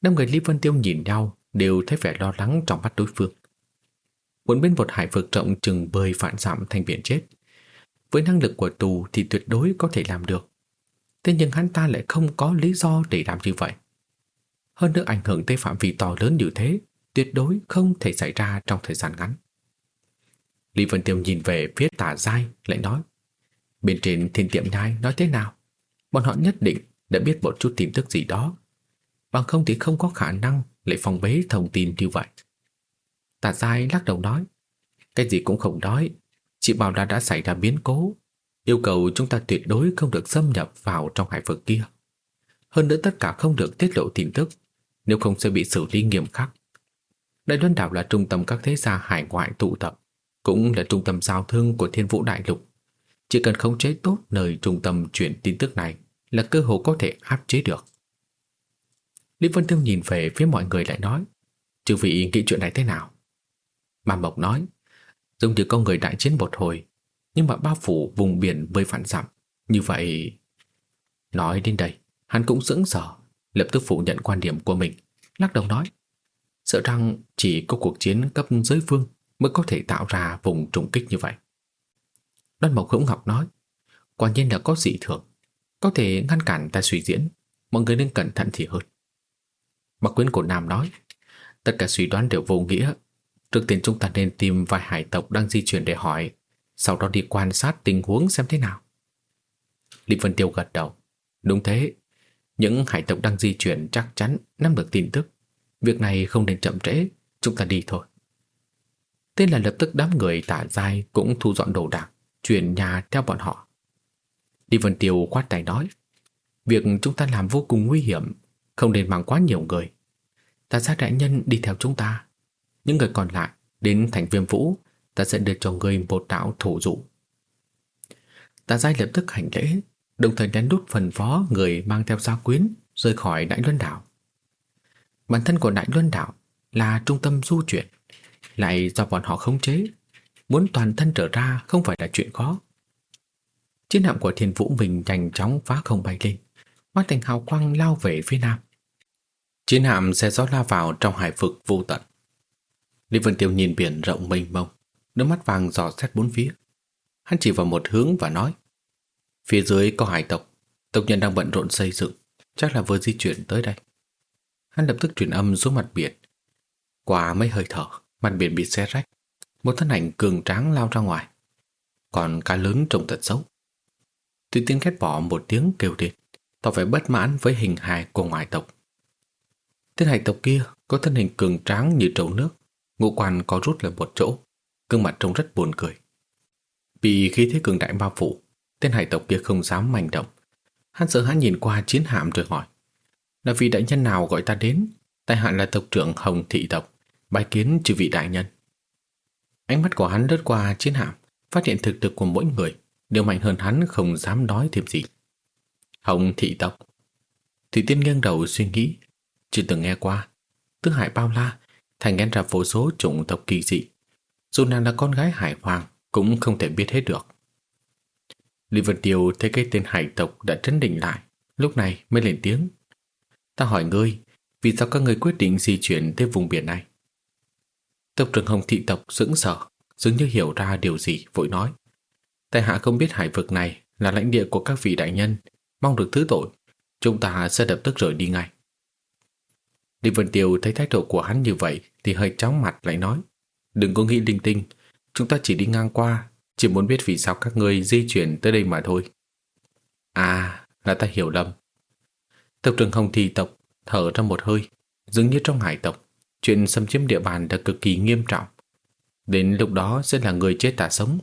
Năm người Lý Vân Tiêu nhìn nhau đều thấy vẻ lo lắng trong mắt đối phương. Muốn bên một hải vực rộng chừng bơi vạn dặm thành biển chết. Với năng lực của tù thì tuyệt đối có thể làm được. Thế nhưng hắn ta lại không có lý do để làm như vậy. Hơn nữa ảnh hưởng tới phạm vi to lớn như thế, tuyệt đối không thể xảy ra trong thời gian ngắn. Lý Vân Tiêu nhìn về phía tả giai lại nói Bên trên thiên tiệm nhai nói thế nào? Bọn họ nhất định đã biết một chút tin tức gì đó. Bằng không thì không có khả năng lại phòng bế thông tin như vậy. Tả giai lắc đầu nói Cái gì cũng không nói chỉ bảo là đã xảy ra biến cố Yêu cầu chúng ta tuyệt đối không được xâm nhập vào trong hải vực kia Hơn nữa tất cả không được tiết lộ tin tức nếu không sẽ bị xử lý nghiêm khắc Đại Luân Đảo là trung tâm các thế gia hải ngoại tụ tập cũng là trung tâm giao thương của thiên vũ đại lục. Chỉ cần khống chế tốt nơi trung tâm chuyển tin tức này là cơ hội có thể áp chế được. Lý Vân Thương nhìn về phía mọi người lại nói Chư vị nghĩ chuyện này thế nào? Mà Mộc nói Giống như con người đại chiến một hồi Nhưng mà bao phủ vùng biển với phản dặm, Như vậy Nói đến đây Hắn cũng sững sờ Lập tức phủ nhận quan điểm của mình Lắc đầu nói Sợ rằng chỉ có cuộc chiến cấp giới vương mới có thể tạo ra vùng trùng kích như vậy. Đoan Mộc Hữu Ngọc nói, quả nhiên là có dị thường, có thể ngăn cản ta suy diễn, mọi người nên cẩn thận thì hơn. Mạc Quyến của Nam nói, tất cả suy đoán đều vô nghĩa, trước tiên chúng ta nên tìm vài hải tộc đang di chuyển để hỏi, sau đó đi quan sát tình huống xem thế nào. Lý Vân Tiêu gật đầu, đúng thế, những hải tộc đang di chuyển chắc chắn nắm được tin tức, việc này không nên chậm trễ, chúng ta đi thôi. tên là lập tức đám người tả dai cũng thu dọn đồ đạc, chuyển nhà theo bọn họ. Đi Vân Tiêu quát tay nói, việc chúng ta làm vô cùng nguy hiểm, không nên mang quá nhiều người. Ta sát đại nhân đi theo chúng ta. Những người còn lại đến thành viêm vũ, ta sẽ đưa cho người một đạo thủ dụ. Ta giai lập tức hành lễ, đồng thời đánh đút phần phó người mang theo gia quyến rời khỏi Đại Luân Đảo. Bản thân của Đại Luân Đảo là trung tâm du chuyển lại do bọn họ khống chế. Muốn toàn thân trở ra không phải là chuyện khó. Chiến hạm của thiên vũ mình nhanh chóng phá không bay lên, hóa thành hào quang lao về phía nam. Chiến hạm xe gió la vào trong hải vực vô tận. Lý Vân Tiêu nhìn biển rộng mênh mông, đôi mắt vàng dò xét bốn phía. Hắn chỉ vào một hướng và nói Phía dưới có hải tộc, tộc nhân đang bận rộn xây dựng, chắc là vừa di chuyển tới đây. Hắn lập tức truyền âm xuống mặt biển. Qua mấy hơi thở, Mặt biển bị xe rách. Một thân ảnh cường tráng lao ra ngoài. Còn cá lớn trông thật xấu. Tuy tiếng khét bỏ một tiếng kêu lên Tỏ vẻ bất mãn với hình hài của ngoại tộc. Tên hải tộc kia Có thân hình cường tráng như trầu nước Ngũ quan có rút lại một chỗ Cương mặt trông rất buồn cười. Vì khi thế cường đại bao phủ Tên hải tộc kia không dám manh động. Hắn sợ hắn nhìn qua chiến hạm rồi hỏi, Là vị đại nhân nào gọi ta đến? Tại hạn là tộc trưởng Hồng Thị Tộc Bài kiến chư vị đại nhân. Ánh mắt của hắn lướt qua chiến hạm, Phát hiện thực lực của mỗi người, Đều mạnh hơn hắn không dám nói thêm gì. Hồng thị tộc? Thủy tiên nghiêng đầu suy nghĩ, Chưa từng nghe qua. Tứ hải bao la, Thành ngăn ra vô số chủng tộc kỳ dị. Dù nàng là con gái hải hoàng, Cũng không thể biết hết được. Lý Vân Tiêu thấy cái tên hải tộc đã trấn định lại Lúc này mới lên tiếng Ta hỏi ngươi Vì sao các ngươi quyết định di chuyển tới vùng biển này Tộc trưởng Hồng thị tộc sững sờ, dường như hiểu ra điều gì, vội nói. Tại hạ không biết hải vực này là lãnh địa của các vị đại nhân, mong được thứ tội. Chúng ta sẽ lập tức rời đi ngay. Lý Vân Tiêu thấy thái độ của hắn như vậy thì hơi chóng mặt lại nói. Đừng có nghĩ linh tinh, chúng ta chỉ đi ngang qua, chỉ muốn biết vì sao các ngươi di chuyển tới đây mà thôi. À, là ta hiểu lầm. Tộc trưởng Hồng Thị tộc thở ra một hơi, dường như trong hải tộc, chuyện xâm chiếm địa bàn đã cực kỳ nghiêm trọng. Đến lúc đó sẽ là người chết tả sống,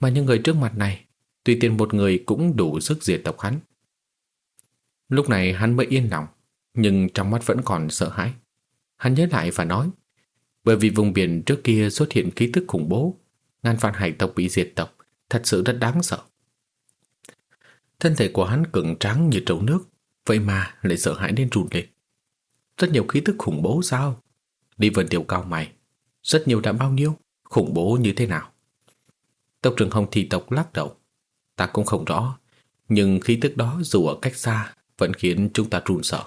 mà những người trước mặt này, tùy tiền một người cũng đủ sức diệt tộc hắn. Lúc này hắn mới yên lòng, nhưng trong mắt vẫn còn sợ hãi. Hắn nhớ lại và nói, bởi vì vùng biển trước kia xuất hiện khí tức khủng bố, ngàn vạn hải tộc bị diệt tộc, thật sự rất đáng sợ. Thân thể của hắn cứng trắng như trấu nước, vậy mà lại sợ hãi đến run lên. Rất nhiều khí tức khủng bố sao? Đi vần tiểu cao mày. Rất nhiều đã bao nhiêu? Khủng bố như thế nào? Tộc trưởng Hồng Thị tộc lắc đầu. Ta cũng không rõ, nhưng khí tức đó dù ở cách xa vẫn khiến chúng ta run sợ.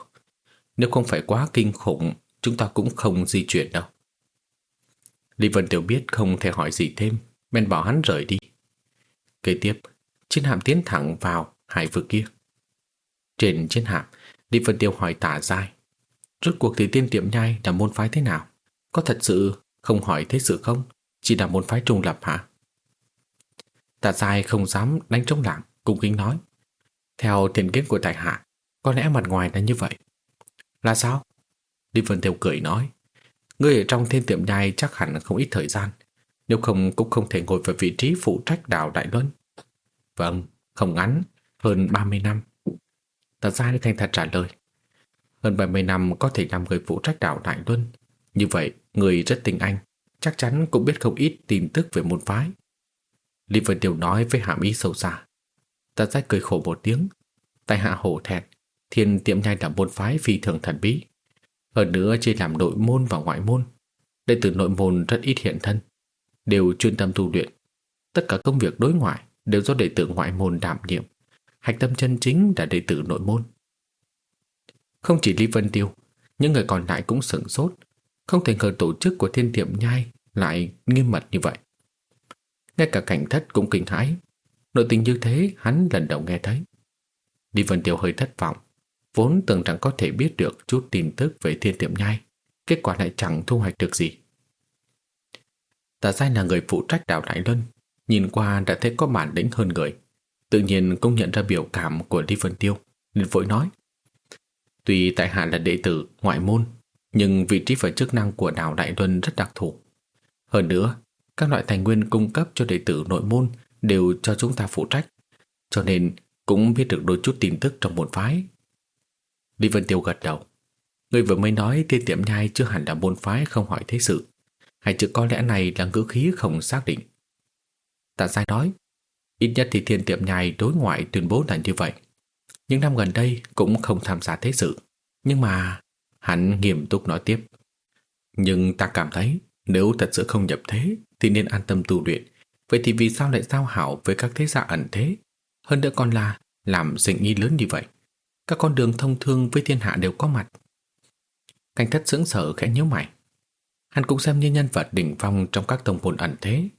Nếu không phải quá kinh khủng, chúng ta cũng không di chuyển đâu. Lý Vân Tiểu biết không thể hỏi gì thêm, bèn bảo hắn rời đi. Kế tiếp, chiến hạm tiến thẳng vào hải vực kia. Trên chiến hạm, Lý Vân Tiêu hỏi tả dai. Rốt cuộc thì tiên tiệm nhai là môn phái thế nào? Có thật sự không hỏi thế sự không? Chỉ là môn phái trung lập hả? Tả dai không dám đánh trống lạng, cung kính nói. Theo thiền kiến của tài hạ, có lẽ mặt ngoài là như vậy. Là sao? Lý Vân Tiêu cười nói người ở trong thiên tiệm nhai chắc hẳn không ít thời gian. Nếu không cũng không thể ngồi vào vị trí phụ trách đảo Đại Luân. Vâng, không ngắn, hơn 30 năm. Tà Giai thành thật trả lời. Hơn 70 năm có thể làm người phụ trách đảo Đại Luân. Như vậy, người rất tình anh, chắc chắn cũng biết không ít tin tức về môn phái. Lý Vân điều nói với hàm ý sâu xa. Tà Giai cười khổ một tiếng, tại hạ hổ thẹn, thiên tiệm nhai là môn phái phi thường thần bí. Hơn nữa chia làm nội môn và ngoại môn. Đệ tử nội môn rất ít hiện thân, đều chuyên tâm tu luyện. Tất cả công việc đối ngoại đều do đệ tử ngoại môn đảm nhiệm. Hạch tâm chân chính là đệ tử nội môn. Không chỉ Lý Vân Tiêu, những người còn lại cũng sửng sốt. Không thể ngờ tổ chức của thiên tiệm nhai lại nghiêm mật như vậy. Ngay cả cảnh thất cũng kinh hãi. Nội tình như thế hắn lần đầu nghe thấy. Lý Vân Tiêu hơi thất vọng. Vốn tưởng rằng có thể biết được chút tin tức về thiên tiệm nhai. Kết quả lại chẳng thu hoạch được gì. Tà Giai là người phụ trách đảo Đại Luân. Nhìn qua đã thấy có bản lĩnh hơn người. Tự nhiên cũng nhận ra biểu cảm của Lý Vân Tiêu, nên vội nói. Tuy tại hạ là đệ tử ngoại môn, nhưng vị trí và chức năng của đảo Đại Luân rất đặc thù. Hơn nữa, các loại tài nguyên cung cấp cho đệ tử nội môn đều cho chúng ta phụ trách, cho nên cũng biết được đôi chút tin tức trong một phái. Lý Vân Tiêu gật đầu. Người vừa mới nói tiên tiệm nhai chưa hẳn là môn phái không hỏi thế sự, hay chứ có lẽ này là ngữ khí không xác định. Tạ Giai nói, ít nhất thì thiên tiệm nhai đối ngoại tuyên bố là như vậy. Những năm gần đây cũng không tham gia thế sự. Nhưng mà hắn nghiêm túc nói tiếp. Nhưng ta cảm thấy nếu thật sự không nhập thế thì nên an tâm tu luyện. Vậy thì vì sao lại giao hảo với các thế gia ẩn thế? Hơn nữa còn là làm sinh nghi lớn như vậy. Các con đường thông thương với thiên hạ đều có mặt. Cảnh thất sững sở khẽ nhớ mày. Hắn cũng xem như nhân vật đỉnh phong trong các tông môn ẩn thế.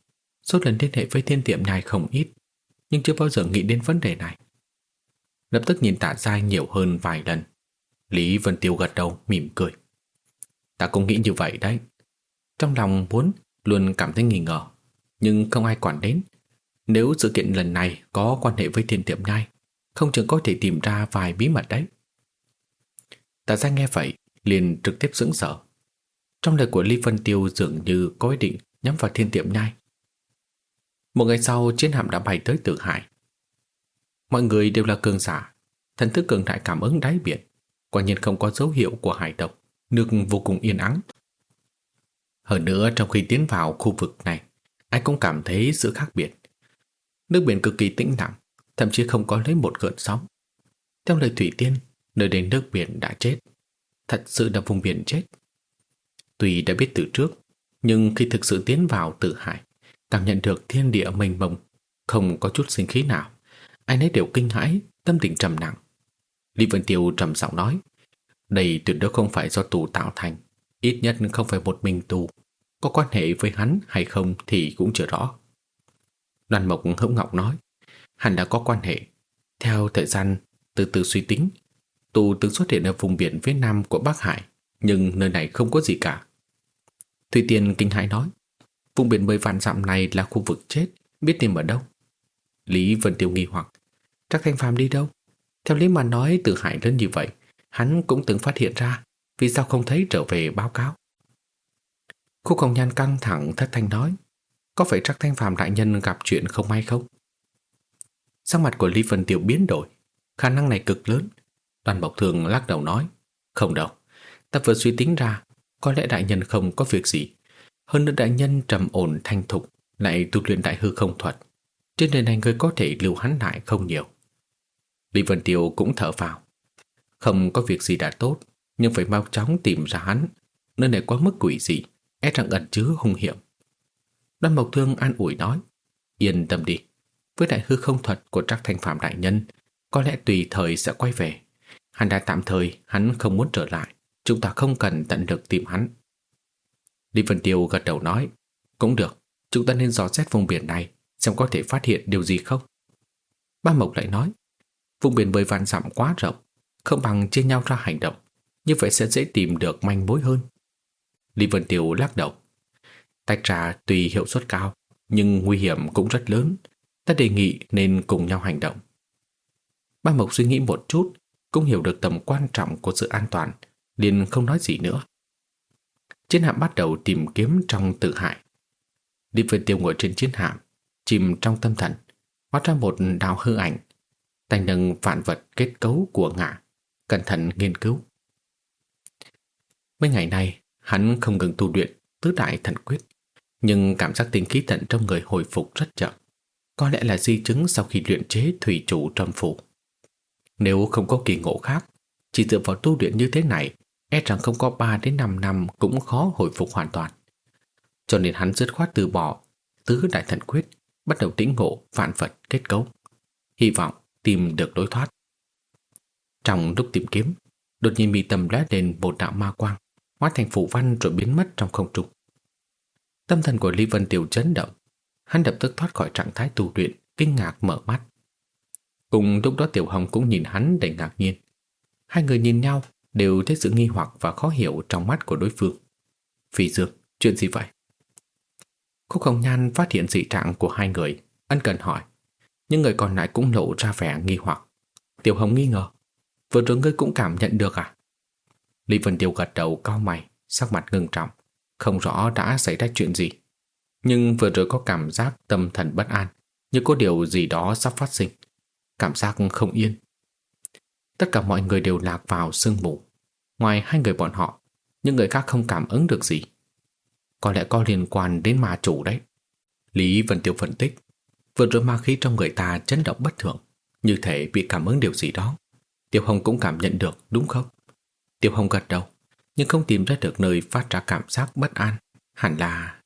Số lần liên hệ với thiên tiệm này không ít, nhưng chưa bao giờ nghĩ đến vấn đề này. Lập tức nhìn tạ dai nhiều hơn vài lần. Lý Vân Tiêu gật đầu mỉm cười. Ta cũng nghĩ như vậy đấy. Trong lòng muốn luôn cảm thấy nghi ngờ, nhưng không ai quản đến. Nếu sự kiện lần này có quan hệ với thiên tiệm nhai, không chừng có thể tìm ra vài bí mật đấy. Tạ gia nghe vậy, liền trực tiếp sững sờ. Trong lời của Lý Vân Tiêu dường như có ý định nhắm vào thiên tiệm nhai. Một ngày sau, chiến hạm đã bay tới Tử Hải. Mọi người đều là cường giả, thần thức cường đại cảm ứng đáy biển, quả nhiên không có dấu hiệu của hải tộc, nước vô cùng yên ắng. Hơn nữa, trong khi tiến vào khu vực này, ai cũng cảm thấy sự khác biệt. Nước biển cực kỳ tĩnh lặng, thậm chí không có lấy một gợn sóng. Theo lời Thủy Tiên, nơi đến nước biển đã chết. Thật sự là vùng biển chết. Tuy đã biết từ trước, nhưng khi thực sự tiến vào tự hải, cảm nhận được thiên địa mênh mông, không có chút sinh khí nào. Anh ấy đều kinh hãi, tâm tình trầm nặng. Lý Vân Tiêu trầm giọng nói, đây tuyệt đối không phải do tù tạo thành, ít nhất không phải một mình tù, có quan hệ với hắn hay không thì cũng chưa rõ. Đoàn Mộc Hữu Ngọc nói, hẳn đã có quan hệ. Theo thời gian từ từ suy tính, tù từng xuất hiện ở vùng biển phía nam của Bắc Hải, nhưng nơi này không có gì cả. Thủy Tiên kinh hãi nói, vùng biển mười vạn dặm này là khu vực chết, biết tìm ở đâu. Lý Vân Tiêu nghi hoặc, Trác Thanh Phàm đi đâu? Theo lý mà nói từ hải lớn như vậy, hắn cũng từng phát hiện ra, vì sao không thấy trở về báo cáo? khu công Nhan căng thẳng thất thanh nói, có phải Trác Thanh Phàm đại nhân gặp chuyện không may không? Sắc mặt của Lý Vân Tiêu biến đổi, khả năng này cực lớn. Đoàn Bộc Thường lắc đầu nói, không đâu, ta vừa suy tính ra, có lẽ đại nhân không có việc gì. Hơn nữa đại nhân trầm ổn thanh thục, lại tu luyện đại hư không thuật. Trên đời này người có thể lưu hắn lại không nhiều. Lý Vân Tiêu cũng thở vào. Không có việc gì đã tốt, nhưng phải mau chóng tìm ra hắn. Nơi này quá mức quỷ dị, e rằng ẩn chứa hung hiểm. Đoan Mộc Thương an ủi nói, yên tâm đi, với đại hư không thuật của Trác Thanh Phạm Đại Nhân, có lẽ tùy thời sẽ quay về. Hắn đã tạm thời, hắn không muốn trở lại, chúng ta không cần tận lực tìm hắn. Lý Vân Tiêu gật đầu nói, cũng được, chúng ta nên dò xét vùng biển này, xem có thể phát hiện điều gì không. Ba Mộc lại nói, vùng biển bơi vạn dặm quá rộng, không bằng chia nhau ra hành động, như vậy sẽ dễ tìm được manh mối hơn. Lý Vân Tiêu lắc đầu, tách ra tùy hiệu suất cao, nhưng nguy hiểm cũng rất lớn, ta đề nghị nên cùng nhau hành động. Ba Mộc suy nghĩ một chút, cũng hiểu được tầm quan trọng của sự an toàn, liền không nói gì nữa. Chiến hạm bắt đầu tìm kiếm trong tự hại. Điệp viên Tiêu ngồi trên chiến hạm, chìm trong tâm thần, hóa ra một đạo hư ảnh, tay nâng vạn vật kết cấu của ngã, cẩn thận nghiên cứu. Mấy ngày nay, hắn không ngừng tu luyện tứ đại thần quyết, nhưng cảm giác tinh khí thận trong người hồi phục rất chậm. Có lẽ là di chứng sau khi luyện chế thủy chủ trầm phủ. Nếu không có kỳ ngộ khác, chỉ dựa vào tu luyện như thế này, e rằng không có 3 đến 5 năm cũng khó hồi phục hoàn toàn. Cho nên hắn dứt khoát từ bỏ tứ đại thần quyết, bắt đầu tĩnh ngộ vạn vật kết cấu. Hy vọng tìm được đối thoát. Trong lúc tìm kiếm, đột nhiên bị tầm lóe lên một đạo ma quang, hóa thành phủ văn rồi biến mất trong không trung. Tâm thần của Lý Vân Tiểu chấn động, hắn lập tức thoát khỏi trạng thái tù luyện, kinh ngạc mở mắt. Cùng lúc đó Tiểu Hồng cũng nhìn hắn đầy ngạc nhiên. Hai người nhìn nhau đều thấy sự nghi hoặc và khó hiểu trong mắt của đối phương. Phi Dương, chuyện gì vậy? Khúc Hồng Nhan phát hiện dị trạng của hai người, ân cần hỏi. Nhưng người còn lại cũng lộ ra vẻ nghi hoặc. Tiểu Hồng nghi ngờ. Vừa rồi ngươi cũng cảm nhận được à? Lý Vân Tiêu gật đầu cao mày, sắc mặt ngưng trọng. Không rõ đã xảy ra chuyện gì. Nhưng vừa rồi có cảm giác tâm thần bất an, như có điều gì đó sắp phát sinh. Cảm giác không yên. Tất cả mọi người đều lạc vào sương mù. Ngoài hai người bọn họ, những người khác không cảm ứng được gì. Có lẽ có liên quan đến ma chủ đấy. Lý Vân Tiêu phân tích. Vừa rồi ma khí trong người ta chấn động bất thường, như thể bị cảm ứng điều gì đó. Tiểu Hồng cũng cảm nhận được, đúng không? Tiểu Hồng gật đầu, nhưng không tìm ra được nơi phát ra cảm giác bất an. Hẳn là...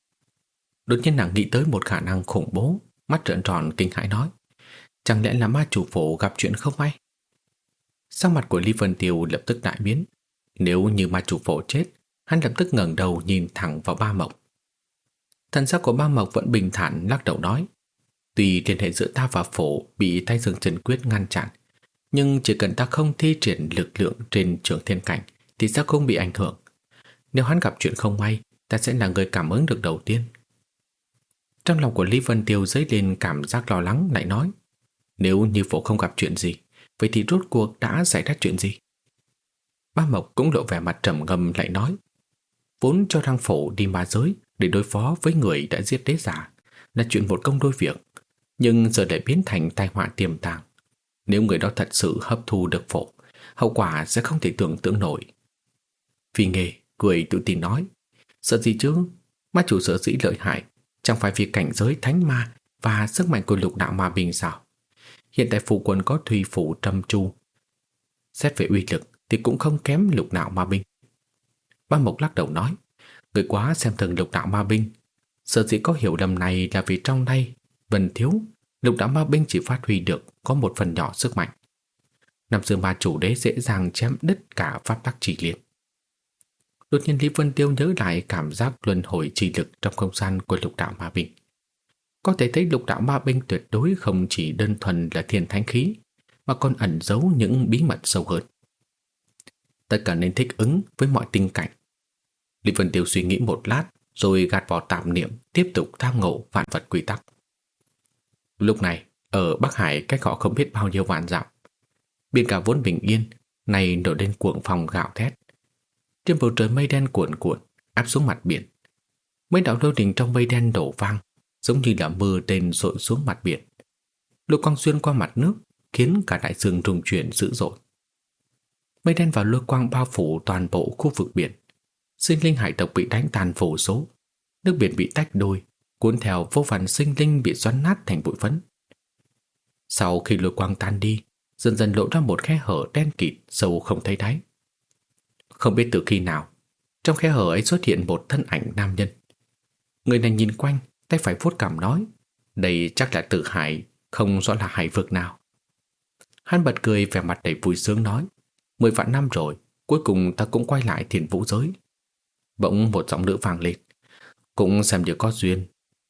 Đột nhiên nàng nghĩ tới một khả năng khủng bố, mắt trợn tròn kinh hãi nói. Chẳng lẽ là ma chủ phổ gặp chuyện không may? Sắc mặt của Lý Vân Tiêu lập tức đại biến. Nếu như ma chủ phổ chết, hắn lập tức ngẩng đầu nhìn thẳng vào ba mộc. Thần sắc của ba mộc vẫn bình thản lắc đầu nói. Tuy liên hệ giữa ta và phổ bị tay dương trần quyết ngăn chặn, nhưng chỉ cần ta không thi triển lực lượng trên trường thiên cảnh thì sẽ không bị ảnh hưởng. Nếu hắn gặp chuyện không may, ta sẽ là người cảm ứng được đầu tiên. Trong lòng của Lý Vân Tiêu dấy lên cảm giác lo lắng, lại nói, Nếu như phổ không gặp chuyện gì, Vậy thì rốt cuộc đã xảy ra chuyện gì? Ba Mộc cũng lộ vẻ mặt trầm ngâm, lại nói, Vốn cho rằng phổ đi ma giới Để đối phó với người đã giết đế giả Là chuyện một công đôi việc, Nhưng giờ lại biến thành tai họa tiềm tàng. Nếu người đó thật sự hấp thu được phổ, Hậu quả sẽ không thể tưởng tượng nổi. Vì nghề cười tự tin nói, Sợ gì chứ? Ma chủ sở dĩ lợi hại Chẳng phải vì cảnh giới thánh ma Và sức mạnh của lục đạo ma bình sao Hiện tại phụ quân có thủy phủ trầm chu Xét về uy lực Thì cũng không kém lục đạo ma binh. Ba Mộc lắc đầu nói, Người quá xem thường lục đạo ma binh. Sở dĩ có hiểu lầm này là vì trong đây vần thiếu, Lục đạo ma binh chỉ phát huy được Có một phần nhỏ sức mạnh. Năm xưa ma chủ đế dễ dàng chém đứt cả pháp tắc chỉ liệt. Đột nhiên Lý Vân Tiêu nhớ lại cảm giác luân hồi trì lực trong không gian của lục đạo ma binh. Có thể thấy lục đạo ma binh tuyệt đối không chỉ đơn thuần là thiên thánh khí, mà còn ẩn giấu những bí mật sâu hơn. Tất cả nên thích ứng với mọi tình cảnh. Lý Vân Tiêu suy nghĩ một lát, rồi gạt bỏ tạm niệm, tiếp tục tham ngộ vạn vật quy tắc. Lúc này, ở Bắc Hải cách họ không biết bao nhiêu vạn dặm. Biển cả vốn bình yên, này nổi lên cuộn phòng gạo thét. Trên bầu trời mây đen cuộn cuộn, áp xuống mặt biển. Mấy đạo lôi đình trong mây đen đổ vang, giống như là mưa tên rội xuống mặt biển. Lôi quang xuyên qua mặt nước, khiến cả đại dương rung chuyển dữ dội. Mây đen và lôi quang bao phủ toàn bộ khu vực biển. Sinh linh hải tộc bị đánh tàn vô số, nước biển bị tách đôi, cuốn theo vô vàn sinh linh bị xoắn nát thành bụi phấn. Sau khi lôi quang tan đi, dần dần lộ ra một khe hở đen kịt sâu không thấy đáy. Không biết từ khi nào, trong khe hở ấy xuất hiện một thân ảnh nam nhân. Người này nhìn quanh, tay phải vuốt cảm nói, đây chắc là tử hải, không rõ là hải vực nào. Hắn bật cười vẻ mặt đầy vui sướng nói, mười vạn năm rồi, cuối cùng ta cũng quay lại thiền vũ giới. Bỗng một giọng nữ vang lên, cũng xem như có duyên.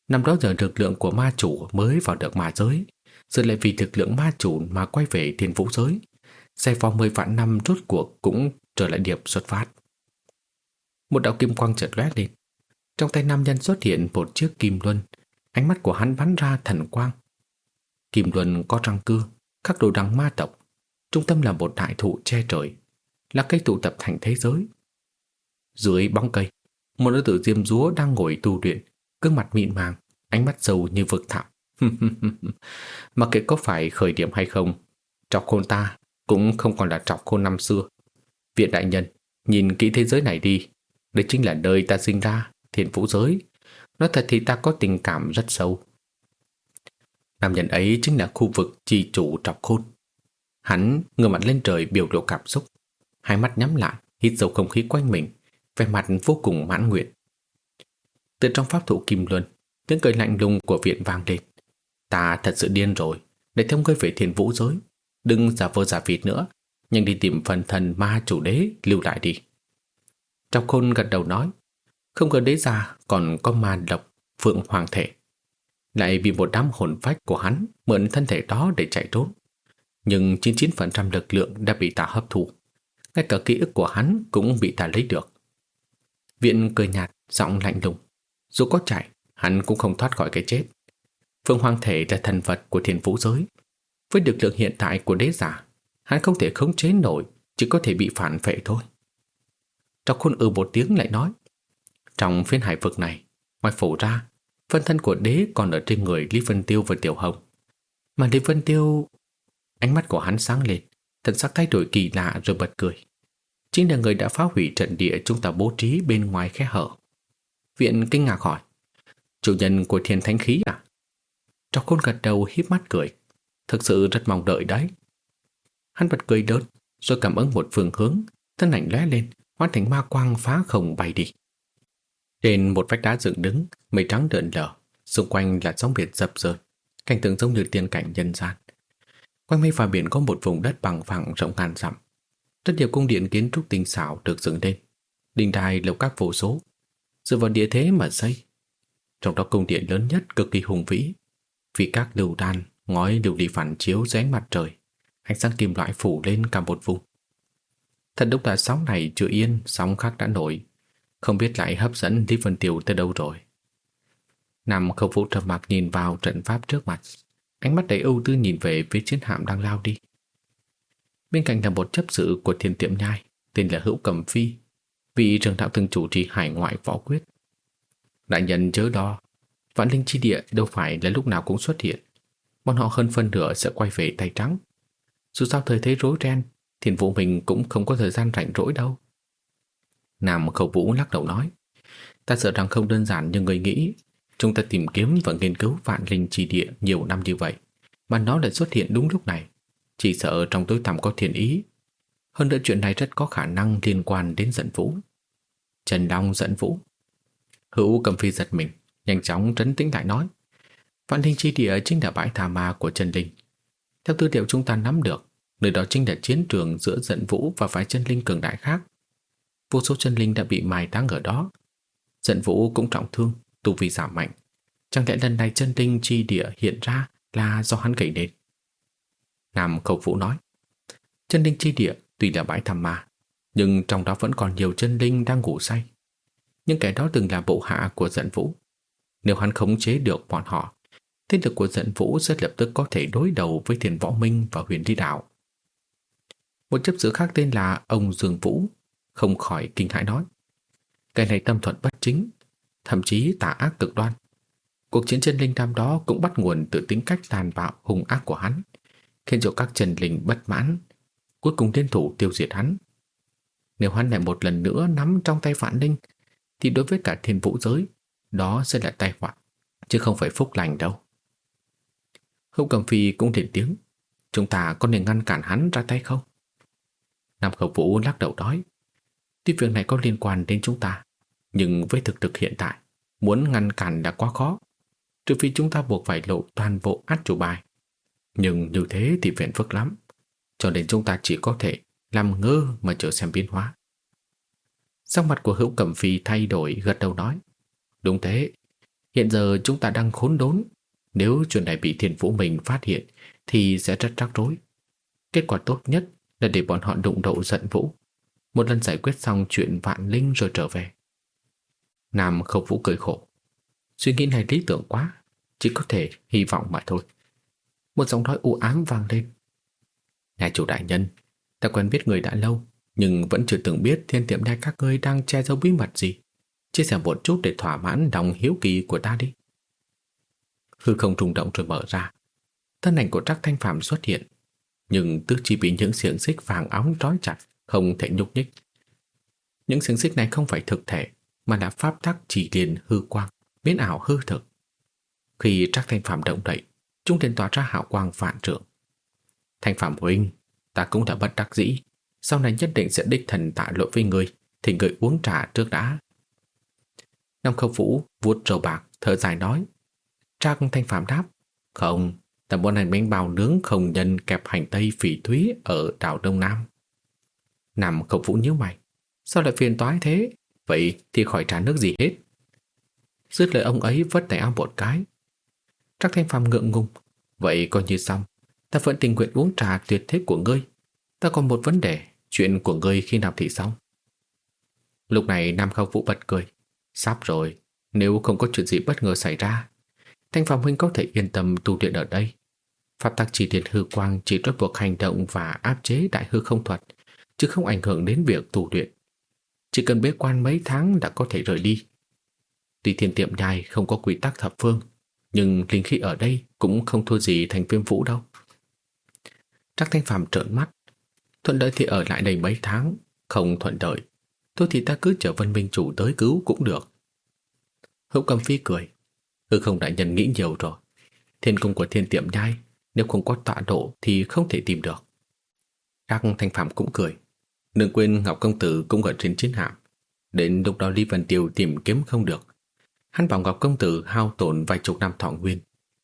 Năm đó giờ lực lượng của ma chủ mới vào được ma giới, giờ lại vì lực lượng ma chủ mà quay về thiên vũ giới. Xe vòng mười vạn năm rốt cuộc cũng trở lại điểm xuất phát. Một đạo kim quang chợt lóe lên. Trong tay nam nhân xuất hiện một chiếc kim luân, ánh mắt của hắn bắn ra thần quang. Kim luân có răng cưa, khắc đồ đằng ma tộc. Trung tâm là một đại thụ che trời, là cây tụ tập thành thế giới. Dưới bóng cây, một nữ tử diêm dúa đang ngồi tu luyện, gương mặt mịn màng, ánh mắt sâu như vực thẳm. <laughs> Mặc kệ có phải khởi điểm hay không, trọc khôn ta cũng không còn là trọc khôn năm xưa. Viện đại nhân, nhìn kỹ thế giới này đi. Đây chính là nơi ta sinh ra, thiên vũ giới. Nói thật thì ta có tình cảm rất sâu. Nam nhân ấy chính là khu vực chi chủ trọc khôn. Hắn ngửa mặt lên trời biểu lộ cảm xúc. Hai mắt nhắm lại, hít sâu không khí quanh mình, vẻ mặt vô cùng mãn nguyện. Từ trong pháp thủ kim luân, tiếng cười lạnh lùng của viện vang lên. Ta thật sự điên rồi, để theo ngươi về thiên vũ giới. Đừng giả vờ giả vịt nữa, nhưng đi tìm phần thần ma chủ đế lưu lại đi. Trong khôn gật đầu nói, không cần đế già còn có ma độc phượng hoàng thể. Lại bị một đám hồn phách của hắn mượn thân thể đó để chạy trốn. Nhưng 99% lực lượng đã bị ta hấp thụ. Ngay cả ký ức của hắn cũng bị ta lấy được. Viện cười nhạt, giọng lạnh lùng. Dù có chạy, hắn cũng không thoát khỏi cái chết. Phương Hoàng Thể là thần vật của thiên vũ giới. Với lực lượng hiện tại của đế giả, hắn không thể khống chế nổi, chỉ có thể bị phản phệ thôi. Trong khôn ừ một tiếng lại nói, trong phiên hải vực này, ngoài phủ ra, phân thân của đế còn ở trên người Lý Vân Tiêu và Tiểu Hồng. Mà Lý Vân Tiêu... Ánh mắt của hắn sáng lên, thần sắc thay đổi kỳ lạ rồi bật cười. Chính là người đã phá hủy trận địa chúng ta bố trí bên ngoài khe hở. Viện kinh ngạc hỏi, chủ nhân của thiên thánh khí à? Trọc khôn gật đầu hiếp mắt cười. Thực sự rất mong đợi đấy. Hắn bật cười đớt, rồi cảm ứng một phương hướng, thân ảnh lóe lên, hóa thành ma quang phá không bay đi. Trên một vách đá dựng đứng, mây trắng đợn lờ, xung quanh là sóng biển dập dờn, cảnh tượng giống như tiên cảnh nhân gian. Quanh mây và biển có một vùng đất bằng phẳng rộng ngàn dặm. Rất nhiều cung điện kiến trúc tinh xảo được dựng lên, đình đài lầu các vô số, dựa vào địa thế mà xây. Trong đó cung điện lớn nhất cực kỳ hùng vĩ, vì các lưu đan, ngói lưu đi phản chiếu dưới mặt trời, ánh sáng kim loại phủ lên cả một vùng. Thật đúng là sóng này chưa yên, sóng khác đã nổi, không biết lại hấp dẫn Lý Vân Tiểu tới đâu rồi. Nằm khẩu vũ trầm mặc nhìn vào trận pháp trước mặt, ánh mắt đầy ưu tư nhìn về phía chiến hạm đang lao đi. Bên cạnh là một chấp sự của thiên tiệm nhai, tên là Hữu Cầm Phi, vị trường đạo từng chủ trì hải ngoại võ quyết. Đại nhân chớ đo, Vạn linh chi địa đâu phải là lúc nào cũng xuất hiện. Bọn họ hơn phân nửa sẽ quay về tay trắng. Dù sao thời thế rối ren, thiền vụ mình cũng không có thời gian rảnh rỗi đâu. Nam khẩu vũ lắc đầu nói, ta sợ rằng không đơn giản như người nghĩ. Chúng ta tìm kiếm và nghiên cứu vạn linh trì địa nhiều năm như vậy, mà nó lại xuất hiện đúng lúc này. Chỉ sợ trong tối tăm có thiền ý. Hơn nữa chuyện này rất có khả năng liên quan đến giận vũ. Trần đông giận vũ. Hữu cầm phi giật mình nhanh chóng trấn tĩnh lại nói. Vạn linh chi địa chính là bãi thà ma của trần linh. Theo tư liệu chúng ta nắm được, nơi đó chính là chiến trường giữa giận vũ và vài chân linh cường đại khác. vô số chân linh đã bị mai táng ở đó. Giận vũ cũng trọng thương, tu vi giảm mạnh. Chẳng lẽ lần này chân linh chi địa hiện ra là do hắn gây nên? Nam Khẩu Vũ nói, chân linh chi địa tuy là bãi thăm ma, nhưng trong đó vẫn còn nhiều chân linh đang ngủ say. Nhưng kẻ đó từng là bộ hạ của giận vũ. Nếu hắn khống chế được bọn họ, thế lực của giận vũ sẽ lập tức có thể đối đầu với thiền võ minh và huyền đi đạo. Một chấp sự khác tên là ông Dương Vũ, không khỏi kinh hãi nói. Cái này tâm thuận bất chính, thậm chí tà ác cực đoan. Cuộc chiến chân linh năm đó cũng bắt nguồn từ tính cách tàn bạo hung ác của hắn, khiến cho các chân linh bất mãn, cuối cùng liên thủ tiêu diệt hắn. Nếu hắn lại một lần nữa nắm trong tay phản Linh, thì đối với cả thiên vũ giới, đó sẽ là tai họa, chứ không phải phúc lành đâu. Hữu Cầm Phi cũng lên tiếng, chúng ta có nên ngăn cản hắn ra tay không? Nam Khẩu Vũ lắc đầu nói, tuy việc này có liên quan đến chúng ta, nhưng với thực thực hiện tại, muốn ngăn cản đã quá khó, trừ phi chúng ta buộc phải lộ toàn bộ át chủ bài. Nhưng như thế thì phiền phức lắm, cho nên chúng ta chỉ có thể làm ngơ mà chờ xem biến hóa. Sắc mặt của hữu cẩm phi thay đổi gật đầu nói Đúng thế Hiện giờ chúng ta đang khốn đốn nếu chuyện này bị thiên vũ mình phát hiện, Thì sẽ rất rắc rối. Kết quả tốt nhất là để bọn họ đụng độ giận vũ. Một lần giải quyết xong chuyện vạn linh rồi trở về. Nam không vũ cười khổ. Suy nghĩ này lý tưởng quá, Chỉ có thể hy vọng mà thôi. Một giọng nói u ám vang lên. Nhà chủ đại nhân, Ta quen biết người đã lâu, Nhưng vẫn chưa từng biết thiên tiệm đai các ngươi đang che giấu bí mật gì. Chia sẻ một chút để thỏa mãn lòng hiếu kỳ của ta đi. Hư không trùng động rồi mở ra. Thân ảnh của trác Thanh Phạm xuất hiện. Nhưng tức chỉ bị những xiềng xích vàng óng trói chặt, Không thể nhúc nhích. Những xiềng xích này không phải thực thể, Mà là pháp tắc chỉ liền hư quang, Biến ảo hư thực. Khi trác Thanh Phạm động đậy, Chúng liền tỏa ra hào quang vạn trượng. Thanh Phạm huynh, Ta cũng đã bất đắc dĩ. Sau này nhất định sẽ đích thần tạ lỗi với người Thì người uống trà trước đã. Nam Khâu Vũ vuốt râu bạc, Thở dài nói Trác Thanh Phạm đáp Không, ta muốn ăn bánh bao nướng không nhân kẹp hành tây phỉ thúy ở đảo Đông Nam. Nam Khâu Vũ nhíu mày Sao lại phiền toái thế? Vậy thì khỏi trả nước gì hết. Dứt lời ông ấy vất tay áo một cái. Trác Thanh Phạm ngượng ngùng. Vậy coi như xong. Ta vẫn tình nguyện uống trà tuyệt thế của ngươi. Ta còn một vấn đề, chuyện của ngươi khi nào thì xong. Lúc này Nam Khâu Vũ bật cười. Sắp rồi, nếu không có chuyện gì bất ngờ xảy ra, Thanh Phạm Huynh có thể yên tâm tu luyện ở đây. Pháp tắc chỉ điện hư quang chỉ trói buộc hành động và áp chế đại hư không thuật, chứ không ảnh hưởng đến việc tu luyện. Chỉ cần bế quan mấy tháng đã có thể rời đi. Tuy thiên tiệm nhai không có quy tắc thập phương, nhưng linh khí ở đây cũng không thua gì thành viêm vũ đâu. Trác Thanh Phạm trợn mắt. Thuận lợi thì ở lại đây mấy tháng, không thuận lợi Thôi thì ta cứ chờ Vân Minh Chủ tới cứu cũng được. Hữu Cầm Phi cười. Hư không đại nhân nghĩ nhiều rồi. Thiên cung của thiên tiệm nhai, nếu không có tọa độ thì không thể tìm được. Các Thanh Phạm cũng cười. Đừng quên Ngọc Công Tử cũng ở trên chiến hạm. Đến lúc đó Lý Vân Tiêu tìm kiếm không được. Hắn bảo Ngọc Công Tử hao tổn vài chục năm thọ nguyên.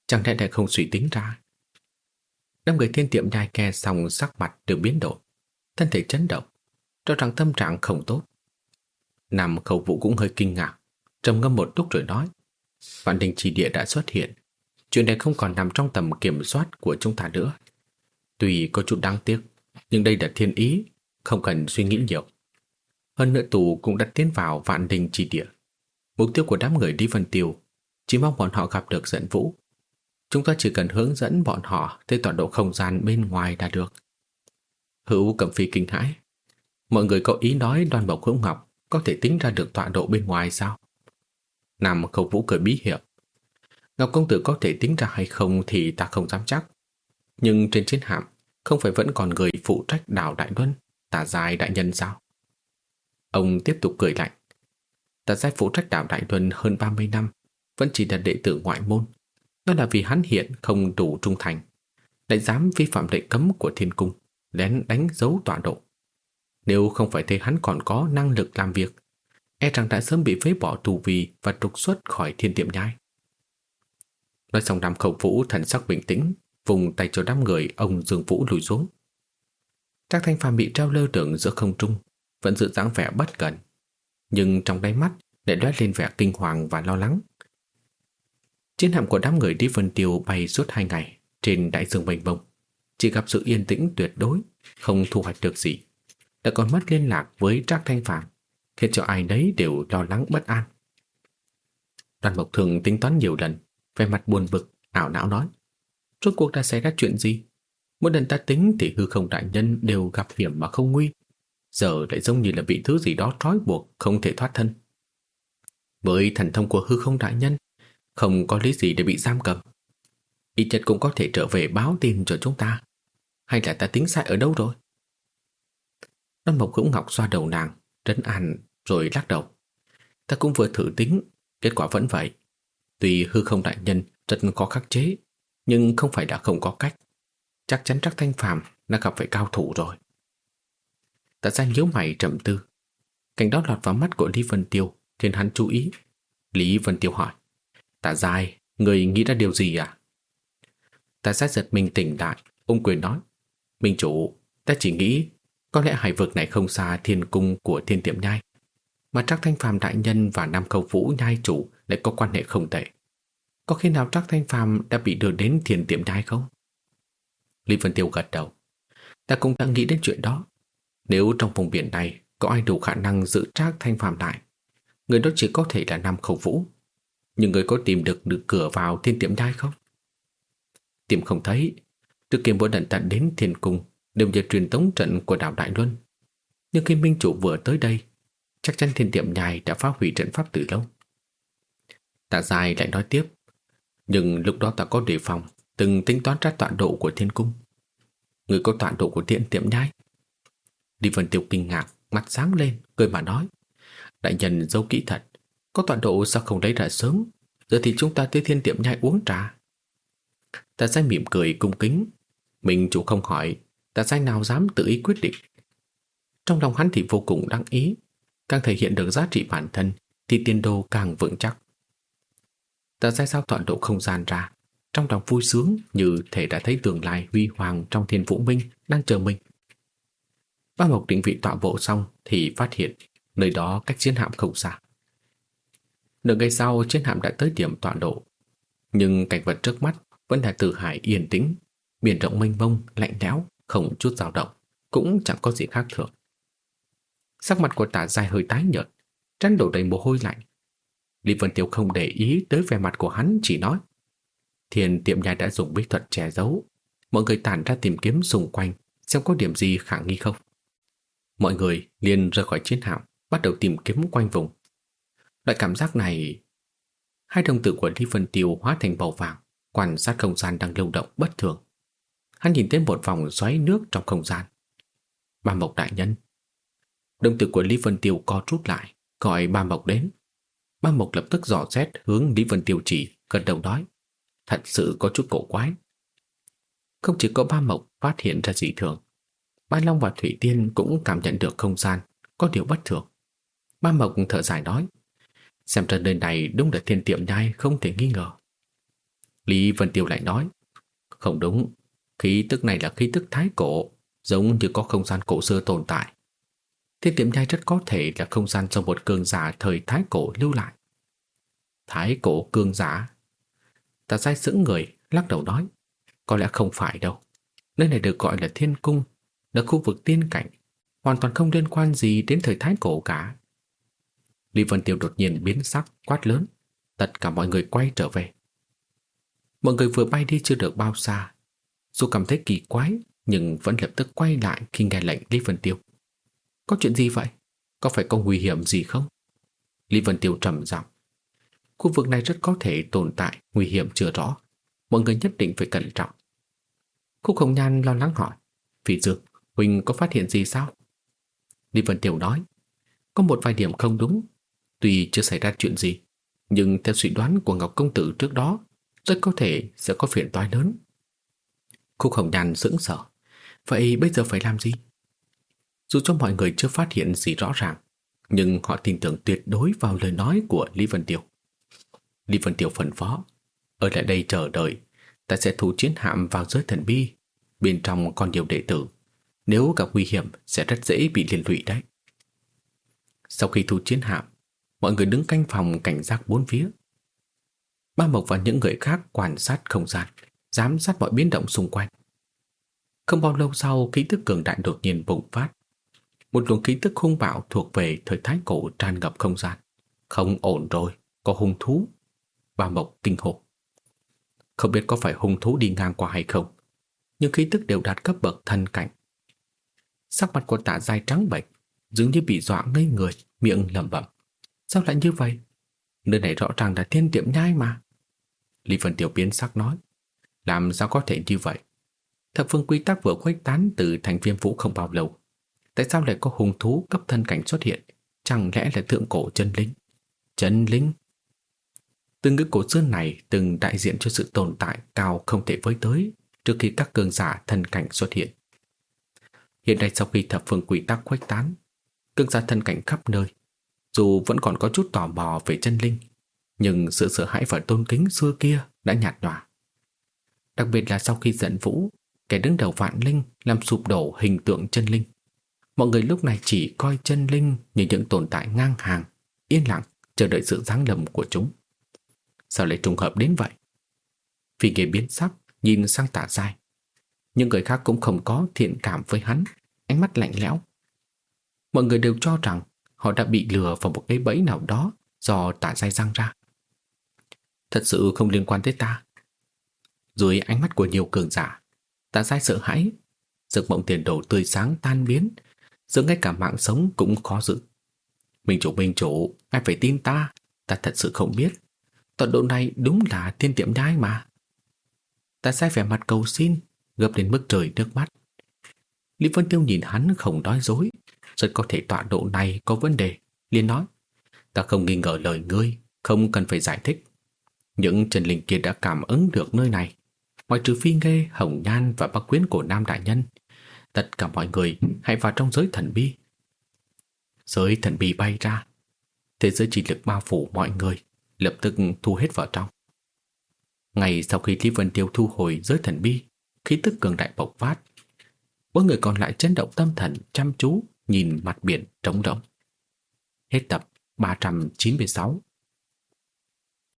Chẳng lẽ lại không suy tính ra Năm người thiên tiệm nhai nghe xong sắc mặt đều biến đổi, thân thể chấn động, cho rằng tâm trạng không tốt. Nam khẩu vũ cũng hơi kinh ngạc, trầm ngâm một lúc rồi nói, Vạn đình chỉ địa đã xuất hiện, chuyện này không còn nằm trong tầm kiểm soát của chúng ta nữa. Tuy có chút đáng tiếc, nhưng đây là thiên ý, không cần suy nghĩ nhiều. Hơn nữa tù cũng đã tiến vào vạn đình chỉ địa. Mục tiêu của đám người đi Vân Tiêu chỉ mong bọn họ gặp được dẫn vũ Chúng ta chỉ cần hướng dẫn bọn họ tới tọa độ không gian bên ngoài là được. Hữu cầm Phi kinh hãi. Mọi người có ý nói đoàn bộc hữu ngọc có thể tính ra được tọa độ bên ngoài sao? Nam khẩu vũ cười bí hiểm. Ngọc Công Tử có thể tính ra hay không thì ta không dám chắc. Nhưng trên chiến hạm không phải vẫn còn người phụ trách đảo Đại Luân, tả dài đại nhân sao? Ông tiếp tục cười lạnh. tả giai phụ trách đảo Đại Luân hơn 30 năm, vẫn chỉ là đệ tử ngoại môn, đó là vì hắn hiện không đủ trung thành Lại dám vi phạm lệnh cấm của thiên cung Lén đánh dấu tọa độ Nếu không phải thấy hắn còn có năng lực làm việc E rằng đã sớm bị phế bỏ tù vì Và trục xuất khỏi thiên tiệm nhai Nói xong đám khẩu vũ thần sắc bình tĩnh Vùng tay cho đám người ông Dương Vũ lùi xuống Trác Thanh Phàm bị treo lơ lửng giữa không trung vẫn giữ dáng vẻ bất cẩn, nhưng trong đáy mắt lại lóe lên vẻ kinh hoàng và lo lắng. Chiến hạm của đám người đi Vân Tiêu bay suốt hai ngày trên đại dương mênh mông, chỉ gặp sự yên tĩnh tuyệt đối, không thu hoạch được gì. Đã còn mất liên lạc với Trác Thanh Phạm, khiến cho ai đấy đều lo lắng bất an. Đoàn Mộc Thường tính toán nhiều lần, vẻ mặt buồn bực, ảo não nói. Rốt cuộc đã xảy ra chuyện gì? Mỗi lần ta tính thì hư không đại nhân đều gặp hiểm mà không nguy. Giờ lại giống như là bị thứ gì đó trói buộc, không thể thoát thân. Với thần thông của hư không đại nhân, không có lý gì để bị giam cầm. Ít nhất cũng có thể trở về báo tin cho chúng ta. Hay là ta tính sai ở đâu rồi? Đoàn Mộc Hữu Ngọc xoa đầu nàng, trấn an rồi lắc đầu. Ta cũng vừa thử tính, kết quả vẫn vậy. Tuy hư không đại nhân rất có khắc chế, nhưng không phải đã không có cách. Chắc chắn chắc Thanh Phàm đã gặp phải cao thủ rồi. Tạ ra nhíu mày trầm tư. Cảnh đó lọt vào mắt của Lý Vân Tiêu, khiến hắn chú ý. Lý Vân Tiêu hỏi. Tạ giai người nghĩ ra điều gì à? Tạ giai giật mình tỉnh lại, ung quyền nói. Minh chủ, ta chỉ nghĩ có lẽ hải vực này không xa thiên cung của thiên tiệm nhai. Mà Trác Thanh Phàm đại nhân và Nam Khâu Vũ nhai chủ lại có quan hệ không tệ. Có khi nào Trác Thanh Phàm đã bị đưa đến thiên tiệm nhai không? Lý Vân Tiêu gật đầu. Ta cũng đã nghĩ đến chuyện đó. Nếu trong vùng biển này có ai đủ khả năng giữ Trác Thanh Phàm lại, người đó chỉ có thể là Nam Khâu Vũ. Nhưng người có tìm được được cửa vào thiên tiệm nhai không? Tìm không thấy. Trước kia mỗi lần tận đến thiên cung đều nhờ truyền tống trận của đảo Đại Luân. Nhưng khi Minh Chủ vừa tới đây, chắc chắn thiên tiệm nhai đã phá hủy trận pháp từ lâu. Tạ dài lại nói tiếp, nhưng lúc đó ta có đề phòng, từng tính toán ra tọa độ của thiên cung. Người có tọa độ của thiên tiệm nhai. Đi Vân Tiêu kinh ngạc, mặt sáng lên, cười mà nói. Đại nhân dâu kỹ thật, có tọa độ sao không lấy ra sớm, giờ thì chúng ta tới thiên tiệm nhai uống trà. Tạ Giai mỉm cười cung kính, mình chủ không hỏi, tạ Giai nào dám tự ý quyết định. Trong lòng hắn thì vô cùng đăng ý, càng thể hiện được giá trị bản thân thì tiền đồ càng vững chắc. Ta sai sao tọa độ không gian ra, trong lòng vui sướng như thể đã thấy tương lai huy hoàng trong thiên vũ minh đang chờ mình. Ba Mộc định vị tọa bộ xong thì phát hiện nơi đó cách chiến hạm không xa. Nửa ngày sau chiến hạm đã tới điểm tọa độ, nhưng cảnh vật trước mắt vẫn là từ hải yên tĩnh, biển rộng mênh mông, lạnh lẽo, không chút dao động, cũng chẳng có gì khác thường. Sắc mặt của tả dài hơi tái nhợt, trán đổ đầy mồ hôi lạnh. Lý Vân Tiêu không để ý tới vẻ mặt của hắn, chỉ nói Thiền tiệm nhà đã dùng bí thuật che giấu, mọi người tản ra tìm kiếm xung quanh xem có điểm gì khả nghi không. Mọi người liền rời khỏi chiến hạm, bắt đầu tìm kiếm quanh vùng. Loại cảm giác này... Hai đồng tử của Lý Vân Tiêu hóa thành màu vàng, quan sát không gian đang lưu động bất thường. Hắn nhìn thấy một vòng xoáy nước trong không gian. Ba Mộc đại nhân. Đồng tử của Lý Vân Tiêu co rút lại, gọi Ba Mộc đến. Ba Mộc lập tức dò xét hướng Lý Vân Tiêu chỉ, gần đầu nói. Thật sự có chút cổ quái. Không chỉ có Ba Mộc phát hiện ra dị thường, Ba Long và Thủy Tiên cũng cảm nhận được không gian có điều bất thường. Ba Mộc thở dài nói, xem ra nơi này đúng là thiên tiệm nhai không thể nghi ngờ. Lý Vân Tiêu lại nói, không đúng, khí tức này là khí tức thái cổ, giống như có không gian cổ xưa tồn tại. Thiên tiệm nhai rất có thể là không gian do một cường giả thời thái cổ lưu lại. Thái cổ cường giả? Ta sai sững người, lắc đầu nói, có lẽ không phải đâu. Nơi này được gọi là thiên cung, là khu vực tiên cảnh, hoàn toàn không liên quan gì đến thời thái cổ cả. Lý Vân Tiêu đột nhiên biến sắc, quát lớn. Tất cả mọi người quay trở về. Mọi người vừa bay đi chưa được bao xa. Dù cảm thấy kỳ quái, nhưng vẫn lập tức quay lại khi nghe lệnh Lý Vân Tiêu. Có chuyện gì vậy? Có phải có nguy hiểm gì không? Lý Vân Tiêu trầm giọng. Khu vực này rất có thể tồn tại, nguy hiểm chưa rõ. Mọi người nhất định phải cẩn trọng. Khúc Hồng Nhan lo lắng hỏi. Phỉ Dược, Huỳnh có phát hiện gì sao? Lý Vân Tiêu nói. Có một vài điểm không đúng. Tuy chưa xảy ra chuyện gì, nhưng theo suy đoán của Ngọc Công Tử trước đó, rất có thể sẽ có phiền toái lớn. Khúc Hồng Nhan sững sờ. Vậy bây giờ phải làm gì? Dù cho mọi người chưa phát hiện gì rõ ràng, nhưng họ tin tưởng tuyệt đối vào lời nói của Lý Vân Tiêu. Lý Vân Tiêu phân phó, ở lại đây chờ đợi, ta sẽ thủ chiến hạm vào giới thần bi, bên trong còn nhiều đệ tử. Nếu gặp nguy hiểm sẽ rất dễ bị liên lụy đấy. Sau khi thu chiến hạm, mọi người đứng canh phòng cảnh giác bốn phía. Ba Mộc và những người khác quan sát không gian, giám sát mọi biến động xung quanh. Không bao lâu sau, khí tức cường đại đột nhiên bùng phát. Một luồng khí tức hung bạo thuộc về thời thái cổ tràn ngập không gian. Không ổn rồi, có hung thú. Ba Mộc kinh hồn. Không biết có phải hung thú đi ngang qua hay không, nhưng khí tức đều đạt cấp bậc thân cảnh. Sắc mặt của tạ dai trắng bệch, dường như bị dọa ngây người, miệng lẩm bẩm. Sao lại như vậy? Nơi này rõ ràng là thiên tiệm nhai mà. Lý Vân Tiểu biến sắc nói. Làm sao có thể như vậy? Thập phương quy tắc vừa khuếch tán từ thành viêm vũ không bao lâu. Tại sao lại có hùng thú cấp thân cảnh xuất hiện? Chẳng lẽ là thượng cổ chân linh? Chân linh? Từ ngữ cổ xưa này từng đại diện cho sự tồn tại cao không thể với tới trước khi các cường giả thân cảnh xuất hiện. Hiện nay sau khi thập phương quy tắc khuếch tán, cường giả thân cảnh khắp nơi, dù vẫn còn có chút tò mò về chân linh, nhưng sự sợ hãi và tôn kính xưa kia đã nhạt nhòa. Đặc biệt là sau khi giận vũ, kẻ đứng đầu vạn linh làm sụp đổ hình tượng chân linh. Mọi người lúc này chỉ coi chân linh như những tồn tại ngang hàng, yên lặng chờ đợi sự giáng lầm của chúng. Sao lại trùng hợp đến vậy? Phi nghề biến sắc, nhìn sang tả dai. Nhưng người khác cũng không có thiện cảm với hắn, ánh mắt lạnh lẽo. Mọi người đều cho rằng họ đã bị lừa vào một cái bẫy nào đó do tả dai răng ra. Thật sự không liên quan tới ta. Dưới ánh mắt của nhiều cường giả, tả dai sợ hãi, giấc mộng tiền đồ tươi sáng tan biến, giờ ngay cả mạng sống cũng khó giữ. Minh chủ minh chủ, anh phải tin ta, ta thật sự không biết. Tọa độ này đúng là thiên tiệm đai mà. Ta sai vẻ mặt cầu xin, gấp đến mức trời nước mắt. Lý Vân Tiêu nhìn hắn không nói dối, rất có thể tọa độ này có vấn đề. liền nói, ta không nghi ngờ lời ngươi, không cần phải giải thích. Những trần linh kia đã cảm ứng được nơi này. Ngoài trừ phi nghe hồng nhan và bác quyến của Nam Đại Nhân, tất cả mọi người hãy vào trong giới thần bi. Giới thần bi bay ra, thế giới chỉ lực bao phủ mọi người, lập tức thu hết vào trong. Ngày sau khi Lý Vân Tiêu thu hồi giới thần bi, khí tức cường đại bộc phát, bốn người còn lại chấn động tâm thần chăm chú nhìn mặt biển trống rỗng. Hết tập 396